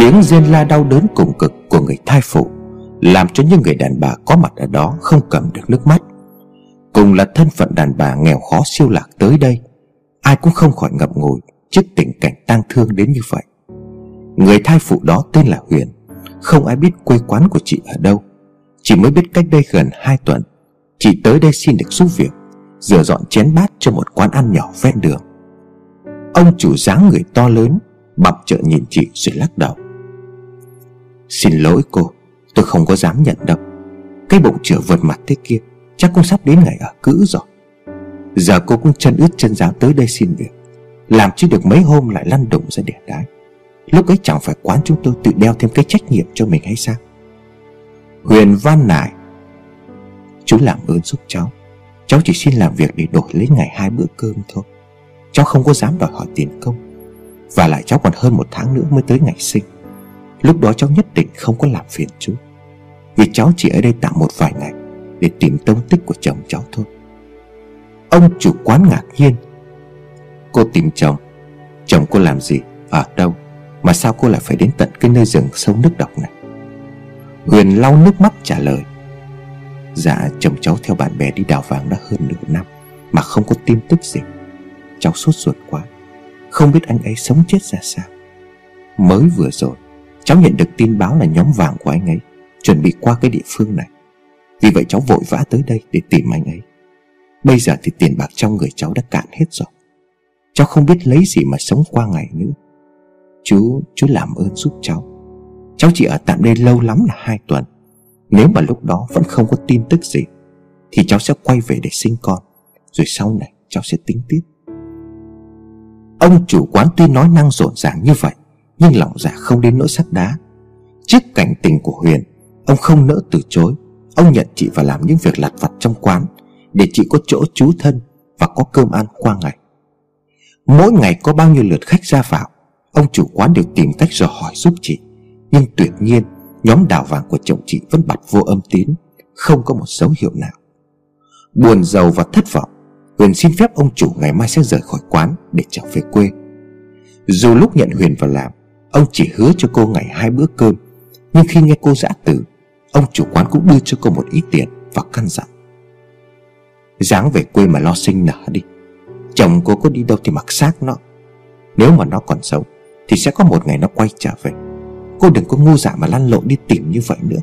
Tiếng rên la đau đớn cùng cực của người thai phụ, Làm cho những người đàn bà có mặt ở đó không cầm được nước mắt. Cùng là thân phận đàn bà nghèo khó siêu lạc tới đây, Ai cũng không khỏi ngập ngùi trước tình cảnh tang thương đến như vậy. Người thai phụ đó tên là Huyền, Không ai biết quê quán của chị ở đâu, Chỉ mới biết cách đây gần 2 tuần, Chị tới đây xin được giúp việc, Rửa dọn chén bát cho một quán ăn nhỏ ven đường. Ông chủ dáng người to lớn Bập trợ nhìn chị rồi lắc đầu. Xin lỗi cô, Tôi không có dám nhận đâu. Cái bụng chữa vượt mặt thế kia, Chắc cũng sắp đến ngày ở cữ rồi. Giờ cô cũng chân ướt chân ráo tới đây xin việc, Làm chứ được mấy hôm lại lăn đụng ra đẻ đái. Lúc ấy chẳng phải quán chúng tôi tự đeo thêm cái trách nhiệm cho mình hay sao? Huyền van nài Chú làm ơn giúp cháu Cháu chỉ xin làm việc để đổi lấy ngày hai bữa cơm thôi. Cháu không có dám đòi hỏi tiền công, Và lại cháu còn hơn một tháng nữa mới tới ngày sinh. Lúc đó cháu nhất định không có làm phiền chú. Vì cháu chỉ ở đây tạm một vài ngày Để tìm tông tích của chồng cháu thôi. Ông chủ quán ngạc nhiên. Cô tìm chồng. Chồng cô làm gì? Ở đâu? Mà sao cô lại phải đến tận cái nơi rừng sâu nước độc này? Huyền lau nước mắt trả lời. Dạ chồng cháu theo bạn bè đi đào vàng đã hơn nửa năm Mà không có tin tức gì. Cháu sốt ruột quá. Không biết anh ấy sống chết ra sao. Mới vừa rồi Cháu nhận được tin báo là nhóm vàng của anh ấy Chuẩn bị qua cái địa phương này. Vì vậy cháu vội vã tới đây để tìm anh ấy. Bây giờ thì tiền bạc trong người cháu đã cạn hết rồi. Cháu không biết lấy gì mà sống qua ngày nữa. Chú, chú làm ơn giúp cháu. Cháu chỉ ở tạm đây lâu lắm là hai tuần. Nếu mà lúc đó vẫn không có tin tức gì Thì cháu sẽ quay về để sinh con. Rồi sau này cháu sẽ tính tiếp. Ông chủ quán tuy nói năng rộn ràng như vậy nhưng lòng dạ không đến nỗi sắt đá. Trước cảnh tình của Huyền, Ông không nỡ từ chối. Ông nhận chị vào làm những việc lặt vặt trong quán, Để chị có chỗ trú thân Và có cơm ăn qua ngày. Mỗi ngày có bao nhiêu lượt khách ra vào, Ông chủ quán đều tìm cách dò hỏi giúp chị. Nhưng tuyệt nhiên, Nhóm đào vàng của chồng chị vẫn bật vô âm tín, Không có một dấu hiệu nào. Buồn, giàu và thất vọng, Huyền xin phép ông chủ ngày mai sẽ rời khỏi quán Để trở về quê. Dù lúc nhận Huyền vào làm Ông chỉ hứa cho cô ngày hai bữa cơm. Nhưng khi nghe cô giã từ, Ông chủ quán cũng đưa cho cô một ít tiền Và căn dặn. Dáng về quê mà lo sinh nở đi. Chồng cô có đi đâu thì mặc xác nó. Nếu mà nó còn sống, Thì sẽ có một ngày nó quay trở về. Cô đừng có ngu dạ mà lăn lộn đi tìm như vậy nữa.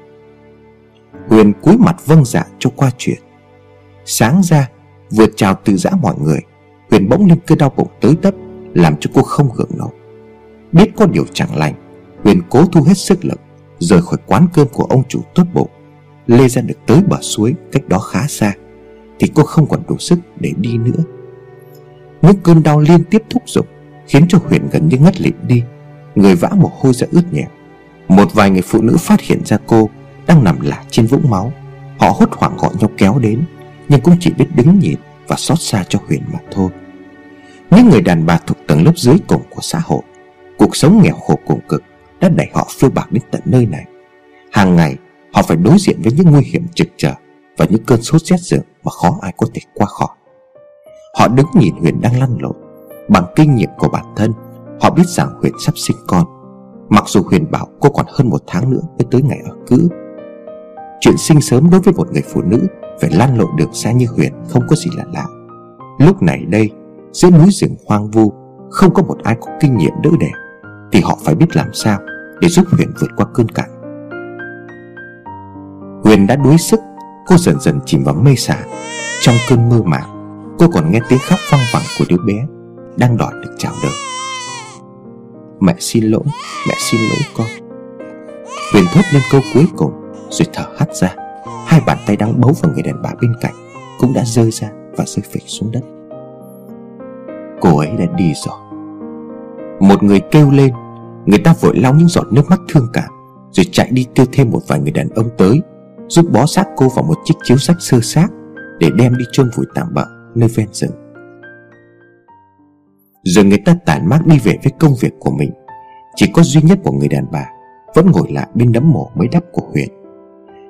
Huyền cúi mặt vâng dạ cho qua chuyện. Sáng ra, Vừa chào từ giã mọi người, Huyền bỗng lên cơn đau bụng tới tấp, Làm cho cô không gượng nổi. Biết có điều chẳng lành. Huyền cố thu hết sức lực, Rời khỏi quán cơm của ông chủ tốt bụng. Lê ra được tới bờ suối, Cách đó khá xa, Thì cô không còn đủ sức để đi nữa. Những cơn đau liên tiếp thúc giục, Khiến cho Huyền gần như ngất lịm đi. Người vã mồ hôi ra ướt nhẹp. Một vài người phụ nữ phát hiện ra cô Đang nằm lả trên vũng máu. Họ hốt hoảng gọi nhau kéo đến, Nhưng cũng chỉ biết đứng nhìn Và xót xa cho Huyền mà thôi. Những người đàn bà thuộc tầng lớp dưới cùng của xã hội Cuộc sống nghèo khổ cùng cực Đã đẩy họ phiêu bạc đến tận nơi này. Hàng ngày, họ phải đối diện với những nguy hiểm trực trở Và những cơn sốt rét rừng Mà khó ai có thể qua khỏi. Họ đứng nhìn Huyền đang lăn lộn. Bằng kinh nghiệm của bản thân, Họ biết rằng Huyền sắp sinh con. Mặc dù Huyền bảo cô còn hơn một tháng nữa Mới tới ngày ở cữ. Chuyện sinh sớm đối với một người phụ nữ Phải lăn lộn đường xa như Huyền Không có gì là lạ. Lúc này đây, Giữa núi rừng hoang vu, Không có một ai có kinh nghiệm đỡ đẻ. Thì họ phải biết làm sao Để giúp Huyền vượt qua cơn cạn. Huyền đã đuối sức, Cô dần dần chìm vào mê sảng. Trong cơn mơ màng, Cô còn nghe tiếng khóc văng vẳng của đứa bé Đang đòi được chào đời. Mẹ xin lỗi, Mẹ xin lỗi con. Huyền thốt lên câu cuối cùng Rồi thở hắt ra. Hai bàn tay đang bấu vào người đàn bà bên cạnh Cũng đã rơi ra và rơi phịch xuống đất. Cô ấy đã đi rồi. Một người kêu lên, Người ta vội lau những giọt nước mắt thương cảm, Rồi chạy đi kêu thêm một vài người đàn ông tới, Giúp bó xác cô vào một chiếc chiếu sách sơ xác Để đem đi chôn vùi tạm bợ Nơi ven rừng. Rồi người ta tản mát đi về với công việc của mình, Chỉ có duy nhất của người đàn bà Vẫn ngồi lại bên đấm mộ mới đắp của Huyền.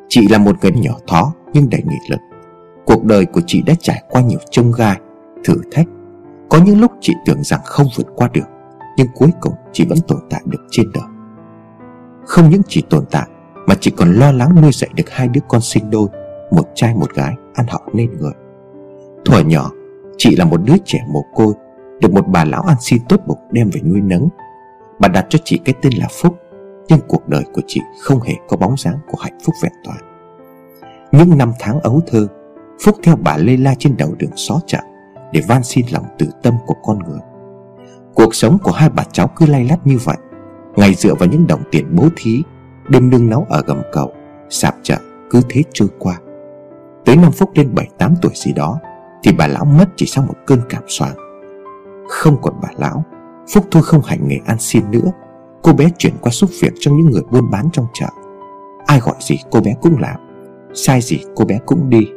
Chị là một người nhỏ thó Nhưng đầy nghị lực. Cuộc đời của chị đã trải qua nhiều trông gai, Thử thách. Có những lúc chị tưởng rằng không vượt qua được nhưng cuối cùng chị vẫn tồn tại được trên đời. Không những chỉ tồn tại, Mà chỉ còn lo lắng nuôi dạy được hai đứa con sinh đôi, Một trai một gái, ăn học nên người. Thuở nhỏ, Chị là một đứa trẻ mồ côi, Được một bà lão ăn xin tốt bụng đem về nuôi nấng. Bà đặt cho chị cái tên là Phúc, Nhưng cuộc đời của chị không hề có bóng dáng của hạnh phúc vẹn toàn. Những năm tháng ấu thơ, Phúc theo bà lê la trên đầu đường xó chợ Để van xin lòng từ tâm của con người. Cuộc sống của hai bà cháu cứ lay lắt như vậy. Ngày dựa vào những đồng tiền bố thí, Đêm nương nấu ở gầm cầu, Sạp chợ cứ thế trôi qua. Tới năm Phúc lên 7-8 tuổi gì đó, Thì bà lão mất chỉ sau một cơn cảm soạn Không còn bà lão, Phúc Thu không hành nghề ăn xin nữa. Cô bé chuyển qua giúp việc cho những người buôn bán trong chợ. Ai gọi gì cô bé cũng làm, Sai gì cô bé cũng đi.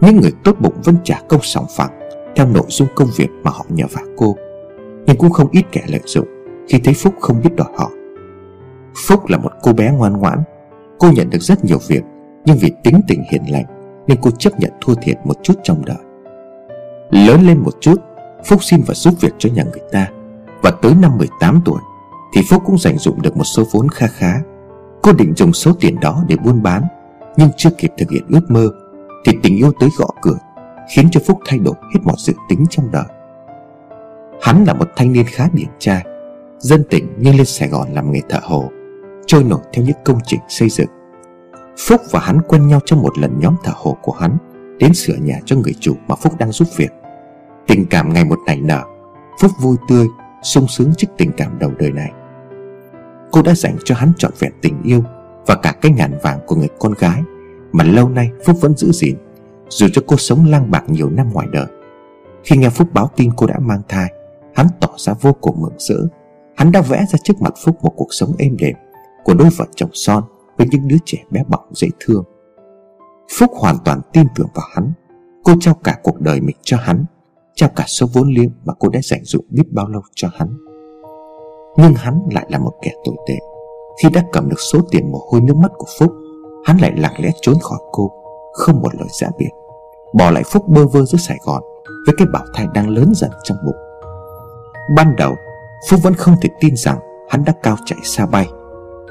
Những người tốt bụng vẫn trả công sòng phẳng Theo nội dung công việc mà họ nhờ vả cô. Nhưng cũng không ít kẻ lợi dụng, Khi thấy Phúc không biết đòi họ. Phúc là một cô bé ngoan ngoãn. Cô nhận được rất nhiều việc, Nhưng vì tính tình hiền lành Nên cô chấp nhận thua thiệt một chút trong đời. Lớn lên một chút, Phúc xin và giúp việc cho nhà người ta, Và tới năm 18 tuổi Thì Phúc cũng dành dụng được một số vốn kha khá. Cô định dùng số tiền đó để buôn bán, Nhưng chưa kịp thực hiện ước mơ Thì tình yêu tới gõ cửa, Khiến cho Phúc thay đổi hết mọi dự tính trong đời. Hắn là một thanh niên khá điển trai, Dân tỉnh nhưng lên Sài Gòn làm nghề thợ hồ, Trôi nổi theo những công trình xây dựng. Phúc và hắn quen nhau trong một lần nhóm thợ hồ của hắn, Đến sửa nhà cho người chủ mà Phúc đang giúp việc. Tình cảm ngày một nảy nở, Phúc vui tươi, sung sướng trước tình cảm đầu đời này. Cô đã dành cho hắn trọn vẹn tình yêu Và cả cái ngàn vàng của người con gái Mà lâu nay Phúc vẫn giữ gìn, Dù cho cô sống lang bạc nhiều năm ngoài đời. Khi nghe Phúc báo tin cô đã mang thai Hắn tỏ ra vô cùng mừng rỡ. Hắn đã vẽ ra trước mặt Phúc một cuộc sống êm đềm Của đôi vợ chồng son Với những đứa trẻ bé bỏng dễ thương. Phúc hoàn toàn tin tưởng vào hắn. Cô trao cả cuộc đời mình cho hắn, Trao cả số vốn liếng mà cô đã dành dụng biết bao lâu cho hắn. Nhưng hắn lại là một kẻ tồi tệ. Khi đã cầm được số tiền mồ hôi nước mắt của Phúc, Hắn lại lặng lẽ trốn khỏi cô, Không một lời giã biệt. Bỏ lại Phúc bơ vơ giữa Sài Gòn Với cái bảo thai đang lớn dần trong bụng. Ban đầu, Phúc vẫn không thể tin rằng hắn đã cao chạy xa bay.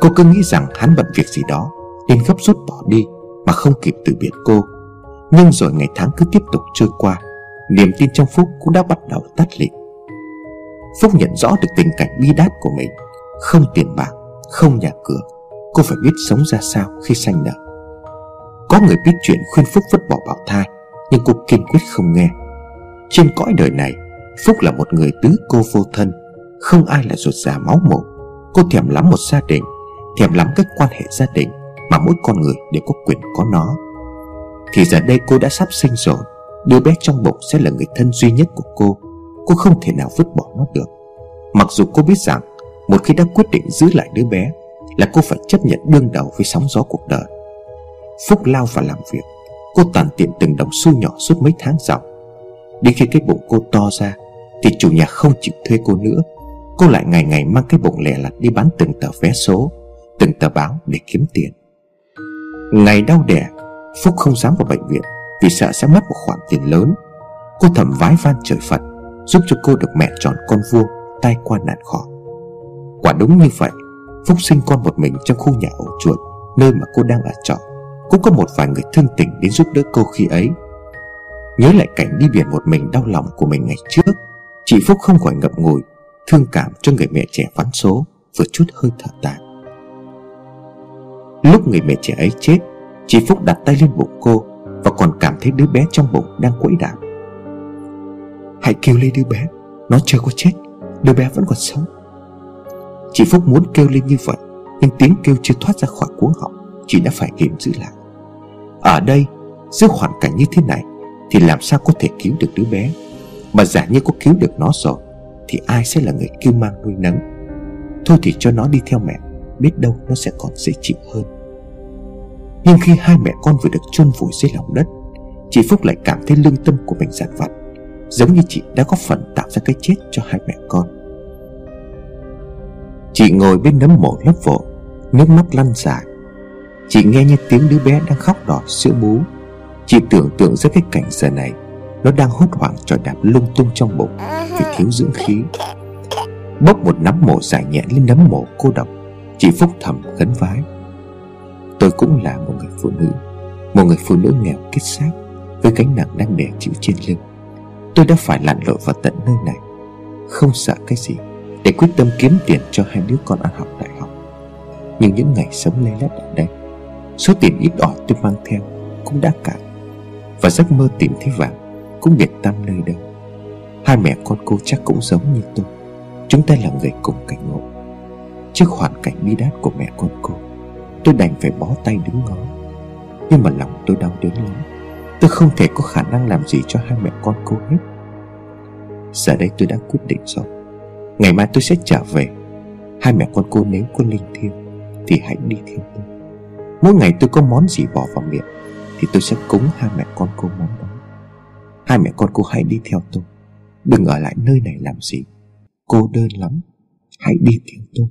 Cô cứ nghĩ rằng hắn bận việc gì đó, Nên gấp rút bỏ đi Mà không kịp từ biệt cô. Nhưng rồi ngày tháng cứ tiếp tục trôi qua, Niềm tin trong Phúc cũng đã bắt đầu tắt lịm. Phúc nhận rõ được tình cảnh bi đát của mình. Không tiền bạc, Không nhà cửa, Cô phải biết sống ra sao khi sanh nở. Có người biết chuyện khuyên Phúc vứt bỏ bảo thai, Nhưng cô kiên quyết không nghe. Trên cõi đời này Phúc là một người tứ cô vô thân, Không ai là ruột già máu mủ. Cô thèm lắm một gia đình, Thèm lắm các quan hệ gia đình Mà mỗi con người đều có quyền có nó. Thì giờ đây cô đã sắp sinh rồi, Đứa bé trong bụng sẽ là người thân duy nhất của cô. Cô không thể nào vứt bỏ nó được. Mặc dù cô biết rằng, Một khi đã quyết định giữ lại đứa bé, Là cô phải chấp nhận đương đầu với sóng gió cuộc đời. Phúc lao vào làm việc, Cô tàn tiện từng đồng xu nhỏ suốt mấy tháng dòng. Đến khi cái bụng cô to ra thì chủ nhà không chịu thuê cô nữa. Cô lại ngày ngày mang cái bụng lẻ lặt đi bán từng tờ vé số, Từng tờ báo để kiếm tiền. Ngày đau đẻ, Phúc không dám vào bệnh viện Vì sợ sẽ mất một khoản tiền lớn. Cô thầm vái van trời Phật, Giúp cho cô được mẹ tròn con vuông Tai qua nạn khỏi Quả đúng như vậy, Phúc sinh con một mình trong khu nhà ổ chuột, Nơi mà cô đang ở trọ. Cũng có một vài người thương tình đến giúp đỡ cô khi ấy. Nhớ lại cảnh đi biển một mình đau lòng của mình ngày trước. Chị Phúc không khỏi ngậm ngùi, Thương cảm cho người mẹ trẻ vắn số, Vừa chút hơi thở tàn. Lúc người mẹ trẻ ấy chết, Chị Phúc đặt tay lên bụng cô Và còn cảm thấy đứa bé trong bụng đang quẫy đạp Hãy kêu lên đứa bé, Nó chưa có chết, Đứa bé vẫn còn sống. Chị Phúc muốn kêu lên như vậy, Nhưng tiếng kêu chưa thoát ra khỏi cuống họng, Chị đã phải kìm giữ lại. Ở đây Giữa hoàn cảnh như thế này, Thì làm sao có thể cứu được đứa bé? Mà giả như có cứu được nó rồi, Thì ai sẽ là người kêu mang nuôi nấng? Thôi thì cho nó đi theo mẹ, Biết đâu nó sẽ còn dễ chịu hơn. Nhưng khi hai mẹ con vừa được chôn vùi dưới lòng đất, Chị Phúc lại cảm thấy lương tâm của mình giản vặt, Giống như chị đã có phần tạo ra cái chết cho hai mẹ con. Chị ngồi bên nấm mộ lấp vội, Nước mắt lăn dài. Chị nghe như tiếng đứa bé đang khóc đòi sữa bú. Chị tưởng tượng ra cái cảnh giờ này nó đang hốt hoảng trò đạp lung tung trong bụng Vì thiếu dưỡng khí. Bốc một nắm mồ dài nhẹ lên nấm mồ cô độc. Chị Phúc thầm khấn vái. Tôi cũng là một người phụ nữ, Một người phụ nữ nghèo kết xác Với gánh nặng đang đè chịu trên lưng. Tôi đã phải lặn lội vào tận nơi này, Không sợ cái gì Để quyết tâm kiếm tiền cho hai đứa con ăn học đại học. Nhưng những ngày sống lê lết ở đây, Số tiền ít ỏi tôi mang theo Cũng đã cạn Và giấc mơ tìm thấy vàng. Cũng biệt tâm nơi đâu Hai mẹ con cô chắc cũng giống như tôi. Chúng ta là người cùng cảnh ngộ. Trước hoàn cảnh bi đát của mẹ con cô, Tôi đành phải bó tay đứng ngó. Nhưng mà lòng tôi đau đớn lắm. Tôi không thể có khả năng làm gì cho hai mẹ con cô hết. Giờ đây tôi đã quyết định rồi. Ngày mai tôi sẽ trở về. Hai mẹ con cô nếu có linh thiêng Thì hãy đi theo tôi. Mỗi ngày tôi có món gì bỏ vào miệng Thì tôi sẽ cúng hai mẹ con cô món đó. Hai mẹ con cô hãy đi theo tôi. Đừng ở lại nơi này làm gì. Cô đơn lắm. Hãy đi theo tôi.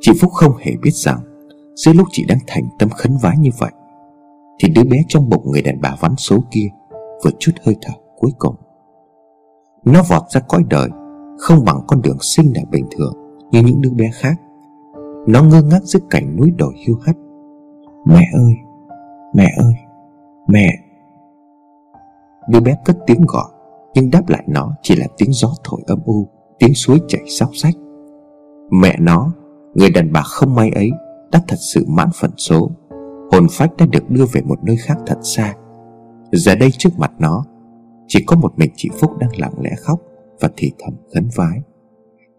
Chị Phúc không hề biết rằng, Giữa lúc chị đang thành tâm khấn vái như vậy, Thì đứa bé trong bụng người đàn bà vắn số kia Vừa chút hơi thở cuối cùng. Nó vọt ra cõi đời, Không bằng con đường sinh nở bình thường Như những đứa bé khác. Nó ngơ ngác giữa cảnh núi đồi hiu hắt. Mẹ ơi Mẹ ơi, Mẹ. Đứa bé cất tiếng gọi, Nhưng đáp lại nó chỉ là tiếng gió thổi âm u, Tiếng suối chảy xóc xách. Mẹ nó, Người đàn bà không may ấy Đã thật sự mãn phận số. Hồn phách đã được đưa về một nơi khác thật xa. Giờ đây trước mặt nó, Chỉ có một mình chị Phúc đang lặng lẽ khóc Và thì thầm khấn vái.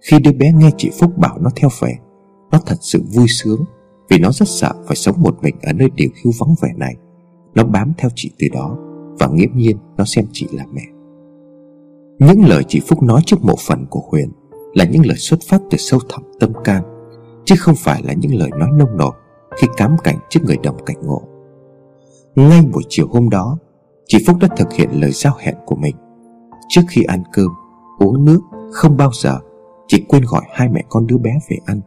Khi đứa bé nghe chị Phúc bảo nó theo về Nó thật sự vui sướng Vì nó rất sợ phải sống một mình Ở nơi điều hưu vắng vẻ này. Nó bám theo chị từ đó. Và nghiễm nhiên nó xem chị là mẹ. Những lời chị Phúc nói trước mộ phần của Huyền Là những lời xuất phát từ sâu thẳm tâm can, Chứ không phải là những lời nói nông nổi Khi cám cảnh trước người đồng cảnh ngộ. Ngay buổi chiều hôm đó, Chị Phúc đã thực hiện lời giao hẹn của mình. Trước khi ăn cơm, Uống nước, Không bao giờ, Chị quên gọi hai mẹ con đứa bé về ăn.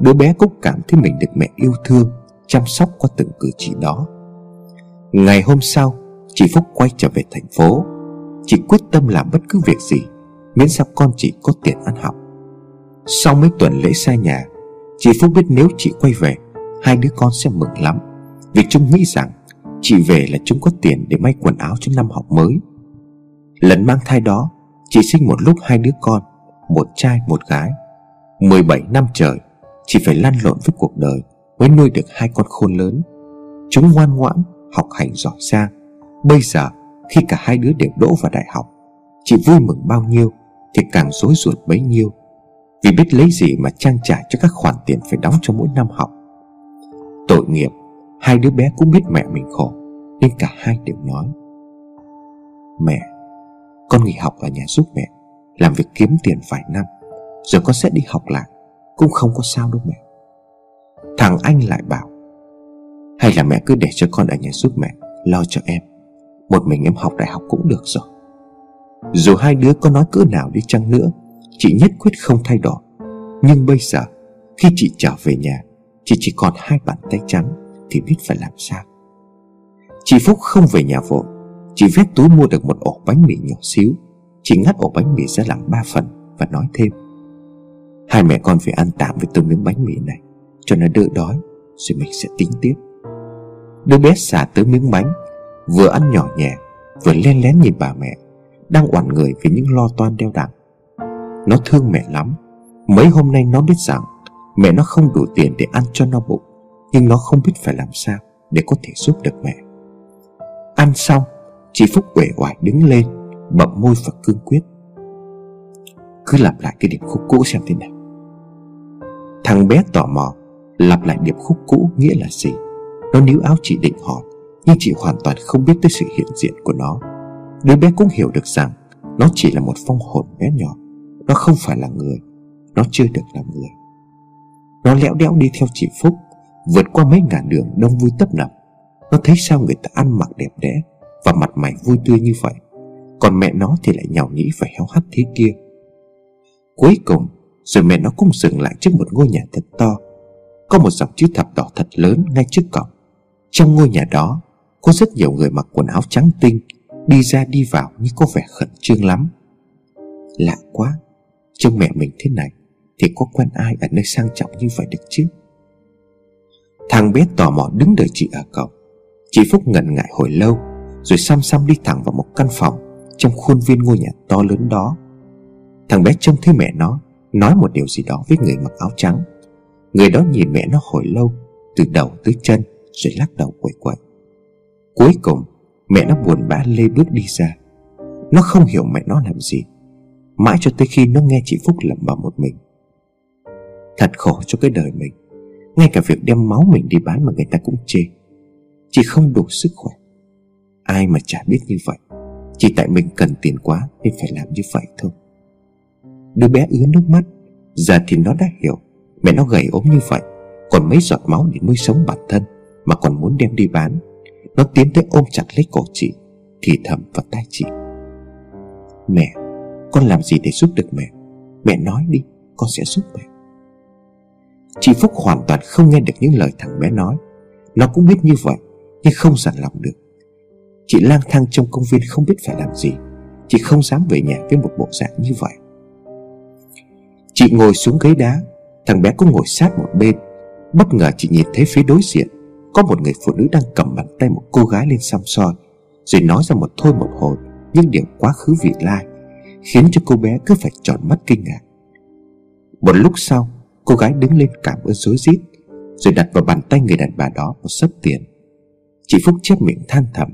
Đứa bé cũng cảm thấy mình được mẹ yêu thương, Chăm sóc qua từng cử chỉ đó. Ngày hôm sau Chị Phúc quay trở về thành phố. Chị quyết tâm làm bất cứ việc gì, Miễn sao con chị có tiền ăn học. Sau mấy tuần lễ xa nhà, Chị Phúc biết nếu chị quay về, Hai đứa con sẽ mừng lắm. Vì chúng nghĩ rằng, Chị về là chúng có tiền để may quần áo cho năm học mới. Lần mang thai đó, Chị sinh một lúc hai đứa con, Một trai, một gái. 17 năm trời, Chị phải lăn lộn với cuộc đời Mới nuôi được hai con khôn lớn. Chúng ngoan ngoãn, Học hành giỏi giang. Bây giờ, khi cả hai đứa đều đỗ vào đại học, Chị vui mừng bao nhiêu Thì càng rối ruột bấy nhiêu. Vì biết lấy gì mà trang trải cho các khoản tiền phải đóng cho mỗi năm học. Tội nghiệp, Hai đứa bé cũng biết mẹ mình khổ, Nên cả hai đều nói. Mẹ, Con nghỉ học ở nhà giúp mẹ, Làm việc kiếm tiền vài năm Rồi con sẽ đi học lại, Cũng không có sao đâu mẹ. Thằng anh lại bảo, Hay là mẹ cứ để cho con ở nhà giúp mẹ, Lo cho em. Một mình em học đại học cũng được rồi. Dù hai đứa có nói cỡ nào đi chăng nữa, Chị nhất quyết không thay đổi. Nhưng bây giờ, Khi chị trở về nhà, Chị chỉ còn hai bàn tay trắng Thì biết phải làm sao. Chị Phúc không về nhà vội. Chị vét túi mua được một ổ bánh mì nhỏ xíu. Chị ngắt ổ bánh mì ra làm ba phần Và nói thêm. Hai mẹ con phải ăn tạm với từng miếng bánh mì này. Cho nó đỡ đói, Rồi mình sẽ tính tiếp. Đứa bé xả tới miếng bánh Vừa ăn nhỏ nhẹ, Vừa len lén nhìn bà mẹ, Đang oằn người vì những lo toan đeo đẳng nó thương mẹ lắm. Mấy hôm nay nó biết rằng Mẹ nó không đủ tiền để ăn cho nó bụng, Nhưng nó không biết phải làm sao Để có thể giúp được mẹ. Ăn xong, Chị Phúc uể oải đứng lên, Bậm môi và cương quyết. Cứ lặp lại cái điệp khúc cũ xem thế nào. Thằng bé tò mò Lặp lại điệp khúc cũ nghĩa là gì. Nó níu áo chị định hỏi. Nhưng chị hoàn toàn không biết tới sự hiện diện của nó. Đứa bé cũng hiểu được rằng Nó chỉ là một phong hồn bé nhỏ. Nó không phải là người. Nó chưa được làm người. Nó lẽo đẽo đi theo chị Phúc, Vượt qua mấy ngàn đường đông vui tấp nập. Nó thấy sao người ta ăn mặc đẹp đẽ Và mặt mày vui tươi như vậy, Còn mẹ nó thì lại nhào nhĩ và héo hắt thế kia. Cuối cùng, Rồi mẹ nó cũng dừng lại trước một ngôi nhà thật to. Có một dòng chữ thập đỏ thật lớn ngay trước cổng. Trong ngôi nhà đó có rất nhiều người mặc quần áo trắng tinh, Đi ra đi vào như có vẻ khẩn trương lắm. Lạ quá, Trông mẹ mình thế này Thì có quen ai ở nơi sang trọng như vậy được chứ? Thằng bé tò mò đứng đợi chị ở cổng. Chị Phúc ngần ngại hồi lâu, Rồi xăm xăm đi thẳng vào một căn phòng Trong khuôn viên ngôi nhà to lớn đó. Thằng bé trông thấy mẹ nó, Nói một điều gì đó với người mặc áo trắng. Người đó nhìn mẹ nó hồi lâu, Từ đầu tới chân, Rồi lắc đầu quậy quậy. Cuối cùng, mẹ nó buồn bã lê bước đi ra. Nó không hiểu mẹ nó làm gì. Mãi cho tới khi nó nghe chị Phúc lẩm bẩm một mình. Thật khổ cho cái đời mình. Ngay cả việc đem máu mình đi bán mà người ta cũng chê. Chị không đủ sức khỏe. Ai mà chả biết như vậy. Chỉ tại mình cần tiền quá Nên phải làm như vậy thôi. Đứa bé ứa nước mắt. Giờ thì nó đã hiểu. Mẹ nó gầy ốm như vậy. Còn mấy giọt máu để nuôi sống bản thân Mà còn muốn đem đi bán. Nó tiến tới ôm chặt lấy cổ chị, Thì thầm vào tai chị. Mẹ, Con làm gì để giúp được mẹ? Mẹ nói đi, Con sẽ giúp mẹ. Chị Phúc hoàn toàn không nghe được những lời thằng bé nói. Nó cũng biết như vậy, Nhưng không dằn lòng được. Chị lang thang trong công viên không biết phải làm gì. Chị không dám về nhà với một bộ dạng như vậy. Chị ngồi xuống ghế đá, Thằng bé cũng ngồi sát một bên. Bất ngờ chị nhìn thấy phía đối diện có một người phụ nữ đang cầm bàn tay một cô gái lên xăm soi Rồi nói ra một thôi một hồi Những điều quá khứ vị lai, Khiến cho cô bé cứ phải tròn mắt kinh ngạc. Một lúc sau, Cô gái đứng lên cảm ơn rối rít, Rồi đặt vào bàn tay người đàn bà đó một sấp tiền. Chị Phúc chép miệng than thầm,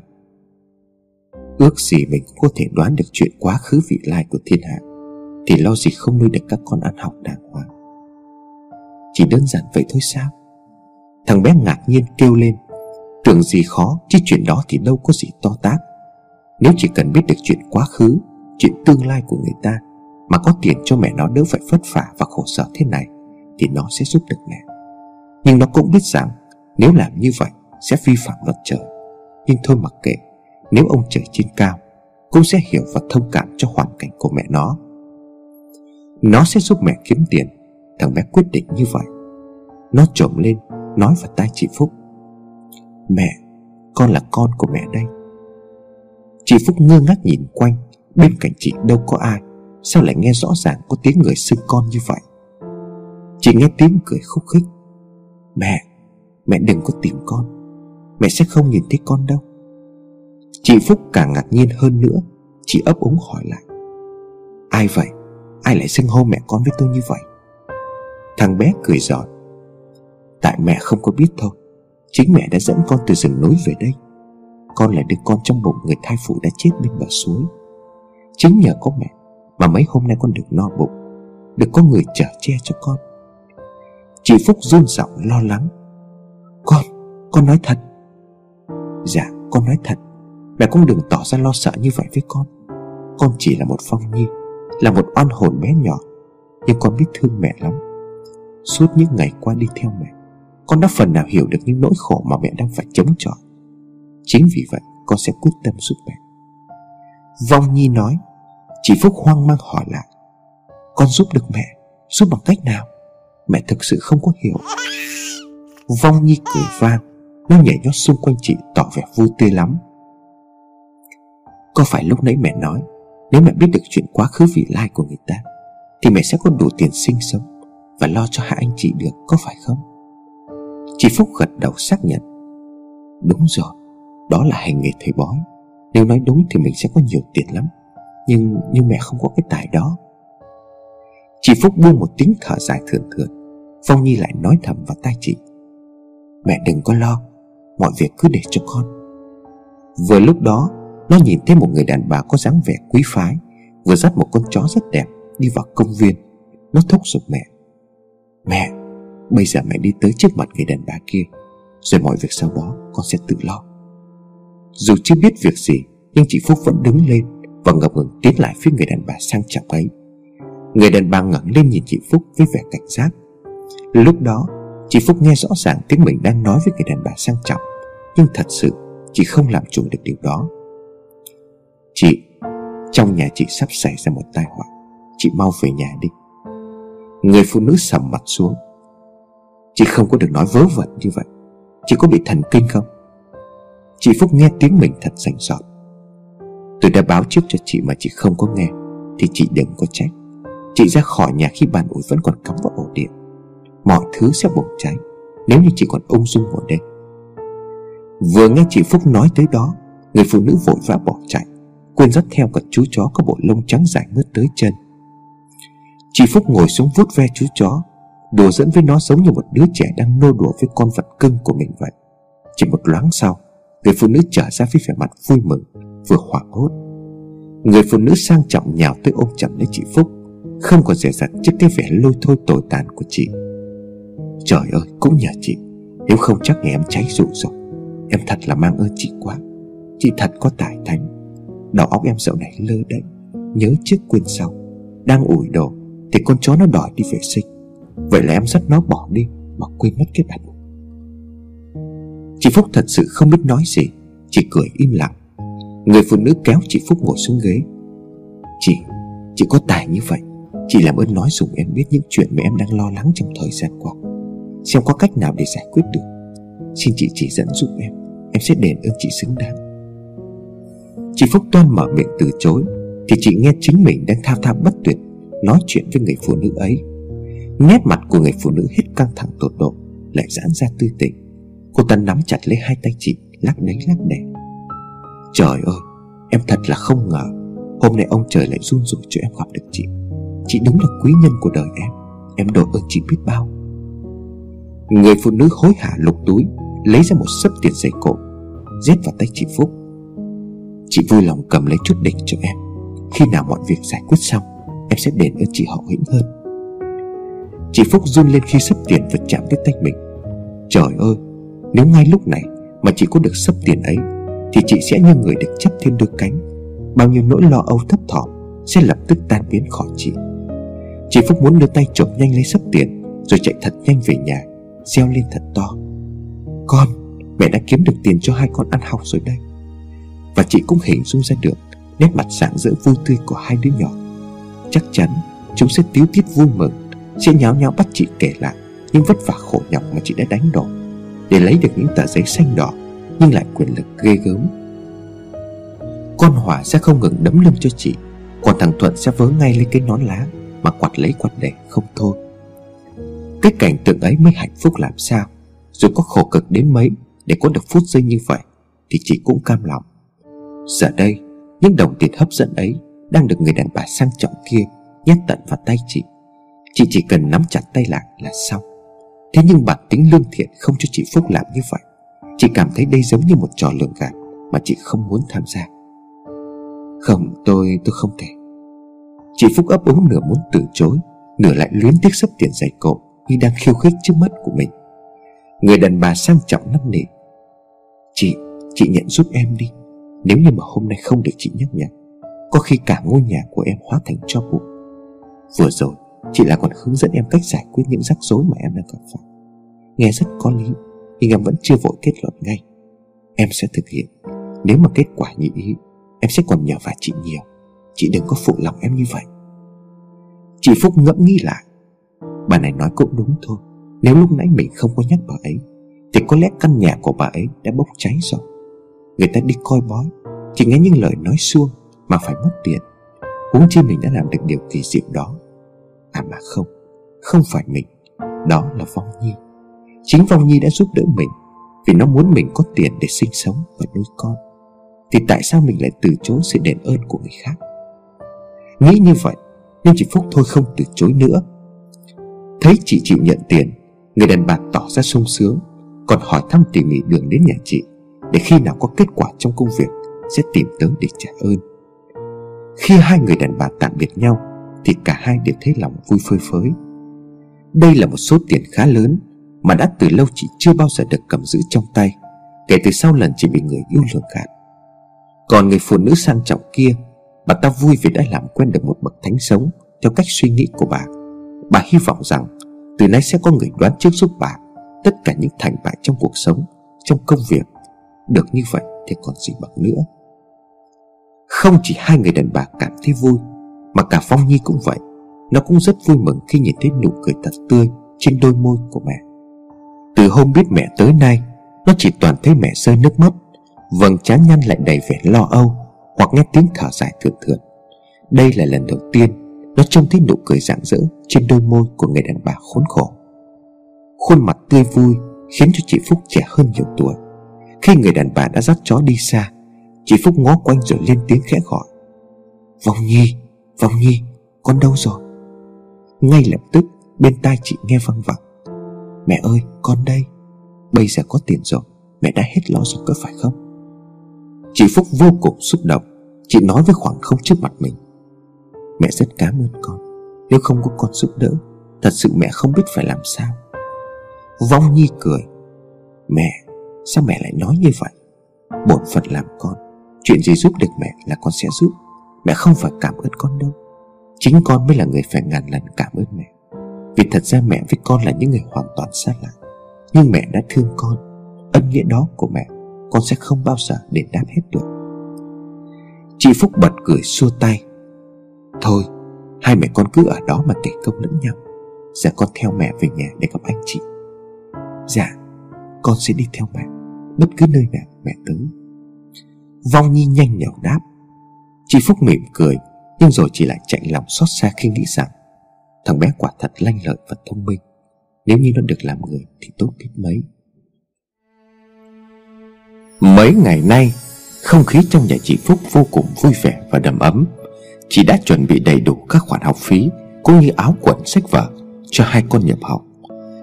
Ước gì mình có thể đoán được chuyện quá khứ vị lai của thiên hạ, Thì lo gì không nuôi được các con ăn học đàng hoàng. Chỉ đơn giản vậy thôi sao? Thằng bé ngạc nhiên kêu lên. Tưởng gì khó, Chứ chuyện đó thì đâu có gì to tát. Nếu chỉ cần biết được chuyện quá khứ, Chuyện tương lai của người ta, Mà có tiền cho mẹ nó đỡ phải vất vả và khổ sở thế này, Thì nó sẽ giúp được mẹ. Nhưng nó cũng biết rằng, Nếu làm như vậy, sẽ vi phạm luật trời. Nhưng thôi mặc kệ, Nếu ông trời trên cao, Cũng sẽ hiểu và thông cảm cho hoàn cảnh của mẹ nó. Nó sẽ giúp mẹ kiếm tiền. Thằng bé quyết định như vậy. Nó trộm lên Nói vào tai chị Phúc. Mẹ, Con là con của mẹ đây. Chị Phúc ngơ ngác nhìn quanh, Bên cạnh chị đâu có ai, Sao lại nghe rõ ràng có tiếng người xưng con như vậy? Chị nghe tiếng cười khúc khích. Mẹ Mẹ đừng có tìm con, Mẹ sẽ không nhìn thấy con đâu. Chị Phúc càng ngạc nhiên hơn nữa, Chị ấp úng hỏi lại. Ai vậy? Ai lại xưng hô mẹ con với tôi như vậy? Thằng bé cười giòn. Tại mẹ không có biết thôi. Chính mẹ đã dẫn con từ rừng núi về đây. Con là đứa con trong bụng người thai phụ đã chết bên bờ suối. Chính nhờ có mẹ Mà mấy hôm nay con được no bụng Được có người chở che cho con. Chị Phúc run giọng lo lắng. Con, con nói thật. Dạ, con nói thật. Mẹ cũng đừng tỏ ra lo sợ như vậy với con. Con chỉ là một phong nhi Là một oan hồn bé nhỏ Nhưng con biết thương mẹ lắm. Suốt những ngày qua đi theo mẹ con đã phần nào hiểu được những nỗi khổ mà mẹ đang phải chống chọi. Chính vì vậy, con sẽ quyết tâm giúp mẹ. Vong Nhi nói Chị Phúc hoang mang hỏi lại, Con giúp được mẹ, Giúp bằng cách nào? Mẹ thực sự không có hiểu. Vong Nhi cười vang, Nó nhảy nhót xung quanh chị tỏ vẻ vui tươi lắm. Có phải lúc nãy mẹ nói, Nếu mẹ biết được chuyện quá khứ vị lai của người ta, Thì mẹ sẽ có đủ tiền sinh sống Và lo cho hai anh chị được, Có phải không? Chị Phúc gật đầu xác nhận. Đúng rồi, Đó là hành nghề thầy bói. Nếu nói đúng thì mình sẽ có nhiều tiền lắm. Nhưng nhưng mẹ không có cái tài đó. Chị Phúc buông một tiếng thở dài thườn thượt. Phong Nhi lại nói thầm vào tai chị. Mẹ đừng có lo, Mọi việc cứ để cho con. Vừa lúc đó, Nó nhìn thấy một người đàn bà có dáng vẻ quý phái, Vừa dắt một con chó rất đẹp Đi vào công viên. Nó thúc giục mẹ. Mẹ Bây giờ mẹ đi tới trước mặt người đàn bà kia, Rồi mọi việc sau đó con sẽ tự lo. Dù chưa biết việc gì, Nhưng chị Phúc vẫn đứng lên Và ngập ngừng tiến lại phía người đàn bà sang trọng ấy. Người đàn bà ngẩng lên nhìn chị Phúc với vẻ cảnh giác. Lúc đó, Chị Phúc nghe rõ ràng tiếng mình đang nói với người đàn bà sang trọng, Nhưng thật sự Chị không làm chủ được điều đó. Chị, Trong nhà chị sắp xảy ra một tai họa, Chị mau về nhà đi. Người phụ nữ sầm mặt xuống. Chị không có được nói vớ vẩn như vậy. Chị có bị thần kinh không? Chị Phúc nghe tiếng mình thật rành rọt Tôi đã báo trước cho chị mà chị không có nghe, Thì chị đừng có trách. Chị ra khỏi nhà khi bàn ủi vẫn còn cắm vào ổ điện. Mọi thứ sẽ bùng cháy, Nếu như chị còn ung dung ngồi đây. Vừa nghe chị Phúc nói tới đó, Người phụ nữ vội vã bỏ chạy, Quên dắt theo cả chú chó có bộ lông trắng dài ngớt tới chân. Chị Phúc ngồi xuống vuốt ve chú chó Đùa dẫn với nó giống như một đứa trẻ đang nô đùa với con vật cưng của mình vậy. Chỉ một loáng sau, Người phụ nữ trở ra với vẻ mặt vui mừng, Vừa hoảng hốt. Người phụ nữ sang trọng nhào tới ôm chặt lấy chị Phúc, Không còn dè dặt trước cái vẻ lôi thôi tồi tàn của chị. Trời ơi, cũng nhờ chị, Nếu không chắc ngày em cháy rụi rồi. Em thật là mang ơn chị quá. Chị thật có tài thánh. Đầu óc em dạo này lơ đấy Nhớ trước quên sau. Đang ủi đồ, Thì con chó nó đòi đi vệ sinh. Vậy là em dắt nó bỏ đi Mà quên mất cái bản Chị Phúc thật sự không biết nói gì Chỉ cười im lặng. Người phụ nữ kéo chị Phúc ngồi xuống ghế. Chị, chị có tài như vậy Chị làm ơn nói dùm em biết những chuyện mà em đang lo lắng trong thời gian qua. Xem có cách nào để giải quyết được. Xin chị chỉ dẫn giúp em Em sẽ đền ơn chị xứng đáng. Chị Phúc toan mở miệng từ chối Thì chị nghe chính mình đang thao thao bất tuyệt Nói chuyện với người phụ nữ ấy. Nét mặt của người phụ nữ hết căng thẳng tột độ, Lại giãn ra tươi tỉnh. Cô ta nắm chặt lấy hai tay chị, Lắc đấy, lắc đẻ Trời ơi, Em thật là không ngờ. Hôm nay ông trời lại run rủi cho em gặp được chị. Chị đúng là quý nhân của đời em. Em đội ơn chị biết bao. Người phụ nữ hối hả lục túi, Lấy ra một sấp tiền giày cổ Giết vào tay chị Phúc. Chị vui lòng cầm lấy chút đỉnh cho em. Khi nào mọi việc giải quyết xong, Em sẽ đền ơn chị họ hĩnh hơn. Chị Phúc run lên khi sấp tiền vật chạm tới tay mình. Trời ơi, Nếu ngay lúc này mà chị có được sấp tiền ấy, Thì chị sẽ như người được chấp thêm đôi cánh. Bao nhiêu nỗi lo âu thấp thỏm Sẽ lập tức tan biến khỏi chị. Chị Phúc muốn đưa tay trộm nhanh lấy sấp tiền, Rồi chạy thật nhanh về nhà, Reo lên thật to. Con, Mẹ đã kiếm được tiền cho hai con ăn học rồi đây. Và chị cũng hình dung ra được Nét mặt sảng rỡ vui tươi của hai đứa nhỏ. Chắc chắn Chúng sẽ tiếu tiết vui mừng sẽ nháo nháo bắt chị kể lại Những vất vả khổ nhọc mà chị đã đánh đổi Để lấy được những tờ giấy xanh đỏ Nhưng lại quyền lực ghê gớm. Con hỏa sẽ không ngừng đấm lưng cho chị, Còn thằng Thuận sẽ vớ ngay lên cái nón lá Mà quạt lấy quạt để không thôi. Cái cảnh tượng ấy mới hạnh phúc làm sao, Dù có khổ cực đến mấy Để có được phút giây như vậy Thì chị cũng cam lòng. Giờ đây, Những đồng tiền hấp dẫn ấy Đang được người đàn bà sang trọng kia Nhét tận vào tay chị. Chị chỉ cần nắm chặt tay lại là xong. Thế nhưng bản tính lương thiện không cho chị Phúc làm như vậy. Chị cảm thấy đây giống như một trò lường gạt Mà chị không muốn tham gia. Không tôi tôi không thể. Chị Phúc ấp úng nửa muốn từ chối Nửa lại luyến tiếc sắp tiền giày cộ Như đang khiêu khích trước mắt của mình. Người đàn bà sang trọng năn nỉ. Chị, chị nhận giúp em đi. Nếu như mà hôm nay không được chị nhắc nhở Có khi cả ngôi nhà của em hóa thành cho bụi. Vừa rồi Chị là còn hướng dẫn em cách giải quyết những rắc rối mà em đang gặp phải. Nghe rất có lý, Nhưng em vẫn chưa vội kết luận ngay. Em sẽ thực hiện. Nếu mà kết quả như ý, Em sẽ còn nhờ vả chị nhiều. Chị đừng có phụ lòng em như vậy. Chị Phúc ngẫm nghĩ lại. Bà này nói cũng đúng thôi. Nếu lúc nãy mình không có nhắc bà ấy, Thì có lẽ căn nhà của bà ấy đã bốc cháy rồi. Người ta đi coi bói, Chỉ nghe những lời nói suông Mà phải mất tiền Huống chi mình đã làm được điều kỳ diệu đó. À mà không. Không phải mình, Đó là Vong Nhi. Chính Vong Nhi đã giúp đỡ mình Vì nó muốn mình có tiền để sinh sống và nuôi con. Thì tại sao mình lại từ chối sự đền ơn của người khác? Nghĩ như vậy Nên chị Phúc thôi không từ chối nữa. Thấy chị chịu nhận tiền, Người đàn bà tỏ ra sung sướng, Còn hỏi thăm tỉ mỉ đường đến nhà chị Để khi nào có kết quả trong công việc, Sẽ tìm tới để trả ơn. Khi hai người đàn bà tạm biệt nhau thì cả hai đều thấy lòng vui phơi phới. Đây là một số tiền khá lớn Mà đã từ lâu chị chưa bao giờ được cầm giữ trong tay, Kể từ sau lần chị bị người yêu lừa gạt. Còn người phụ nữ sang trọng kia, Bà ta vui vì đã làm quen được một bậc thánh sống Theo cách suy nghĩ của bà. Bà hy vọng rằng Từ nay sẽ có người đoán trước giúp bà Tất cả những thành bại trong cuộc sống, Trong công việc. Được như vậy thì còn gì bằng nữa. Không chỉ hai người đàn bà cảm thấy vui mà cả Phong Nhi cũng vậy. Nó cũng rất vui mừng khi nhìn thấy nụ cười thật tươi Trên đôi môi của mẹ. Từ hôm biết mẹ tới nay, Nó chỉ toàn thấy mẹ rơi nước mắt. Vầng trán nhăn lại đầy vẻ lo âu, Hoặc nghe tiếng thở dài thường thường Đây là lần đầu tiên Nó trông thấy nụ cười rạng rỡ Trên đôi môi của người đàn bà khốn khổ. Khuôn mặt tươi vui Khiến cho chị Phúc trẻ hơn nhiều tuổi. Khi người đàn bà đã dắt chó đi xa, Chị Phúc ngó quanh rồi lên tiếng khẽ gọi. Vong Nhi Vong Nhi, Con đâu rồi? Ngay lập tức, bên tai chị nghe văng vẳng. Mẹ ơi, con đây. Bây giờ có tiền rồi, Mẹ đã hết lo rồi, có phải không? Chị Phúc vô cùng xúc động. Chị nói với khoảng không trước mặt mình. Mẹ rất cảm ơn con. Nếu không có con giúp đỡ, Thật sự mẹ không biết phải làm sao. Vong Nhi cười. Mẹ, Sao mẹ lại nói như vậy? Bổn phận làm con, Chuyện gì giúp được mẹ là con sẽ giúp. Mẹ không phải cảm ơn con đâu. Chính con mới là người phải ngàn lần cảm ơn mẹ. Vì thật ra mẹ với con là những người hoàn toàn xa lạ. Nhưng mẹ đã thương con. Ân nghĩa đó của mẹ, Con sẽ không bao giờ để đáp hết được. Chị Phúc bật cười xua tay. Thôi, Hai mẹ con cứ ở đó mà kể công lẫn nhau. Giờ con theo mẹ về nhà để gặp anh chị. Dạ Con sẽ đi theo mẹ. Bất cứ nơi nào mẹ tới. Vong Nhi nhanh nhảu đáp. Chị Phúc mỉm cười, Nhưng rồi chị lại chạy lòng xót xa khi nghĩ rằng Thằng bé quả thật lanh lợi và thông minh. Nếu như nó được làm người thì tốt biết mấy. Mấy ngày nay, Không khí trong nhà chị Phúc vô cùng vui vẻ và đầm ấm. Chị đã chuẩn bị đầy đủ các khoản học phí Cũng như áo quần, sách vở Cho hai con nhập học.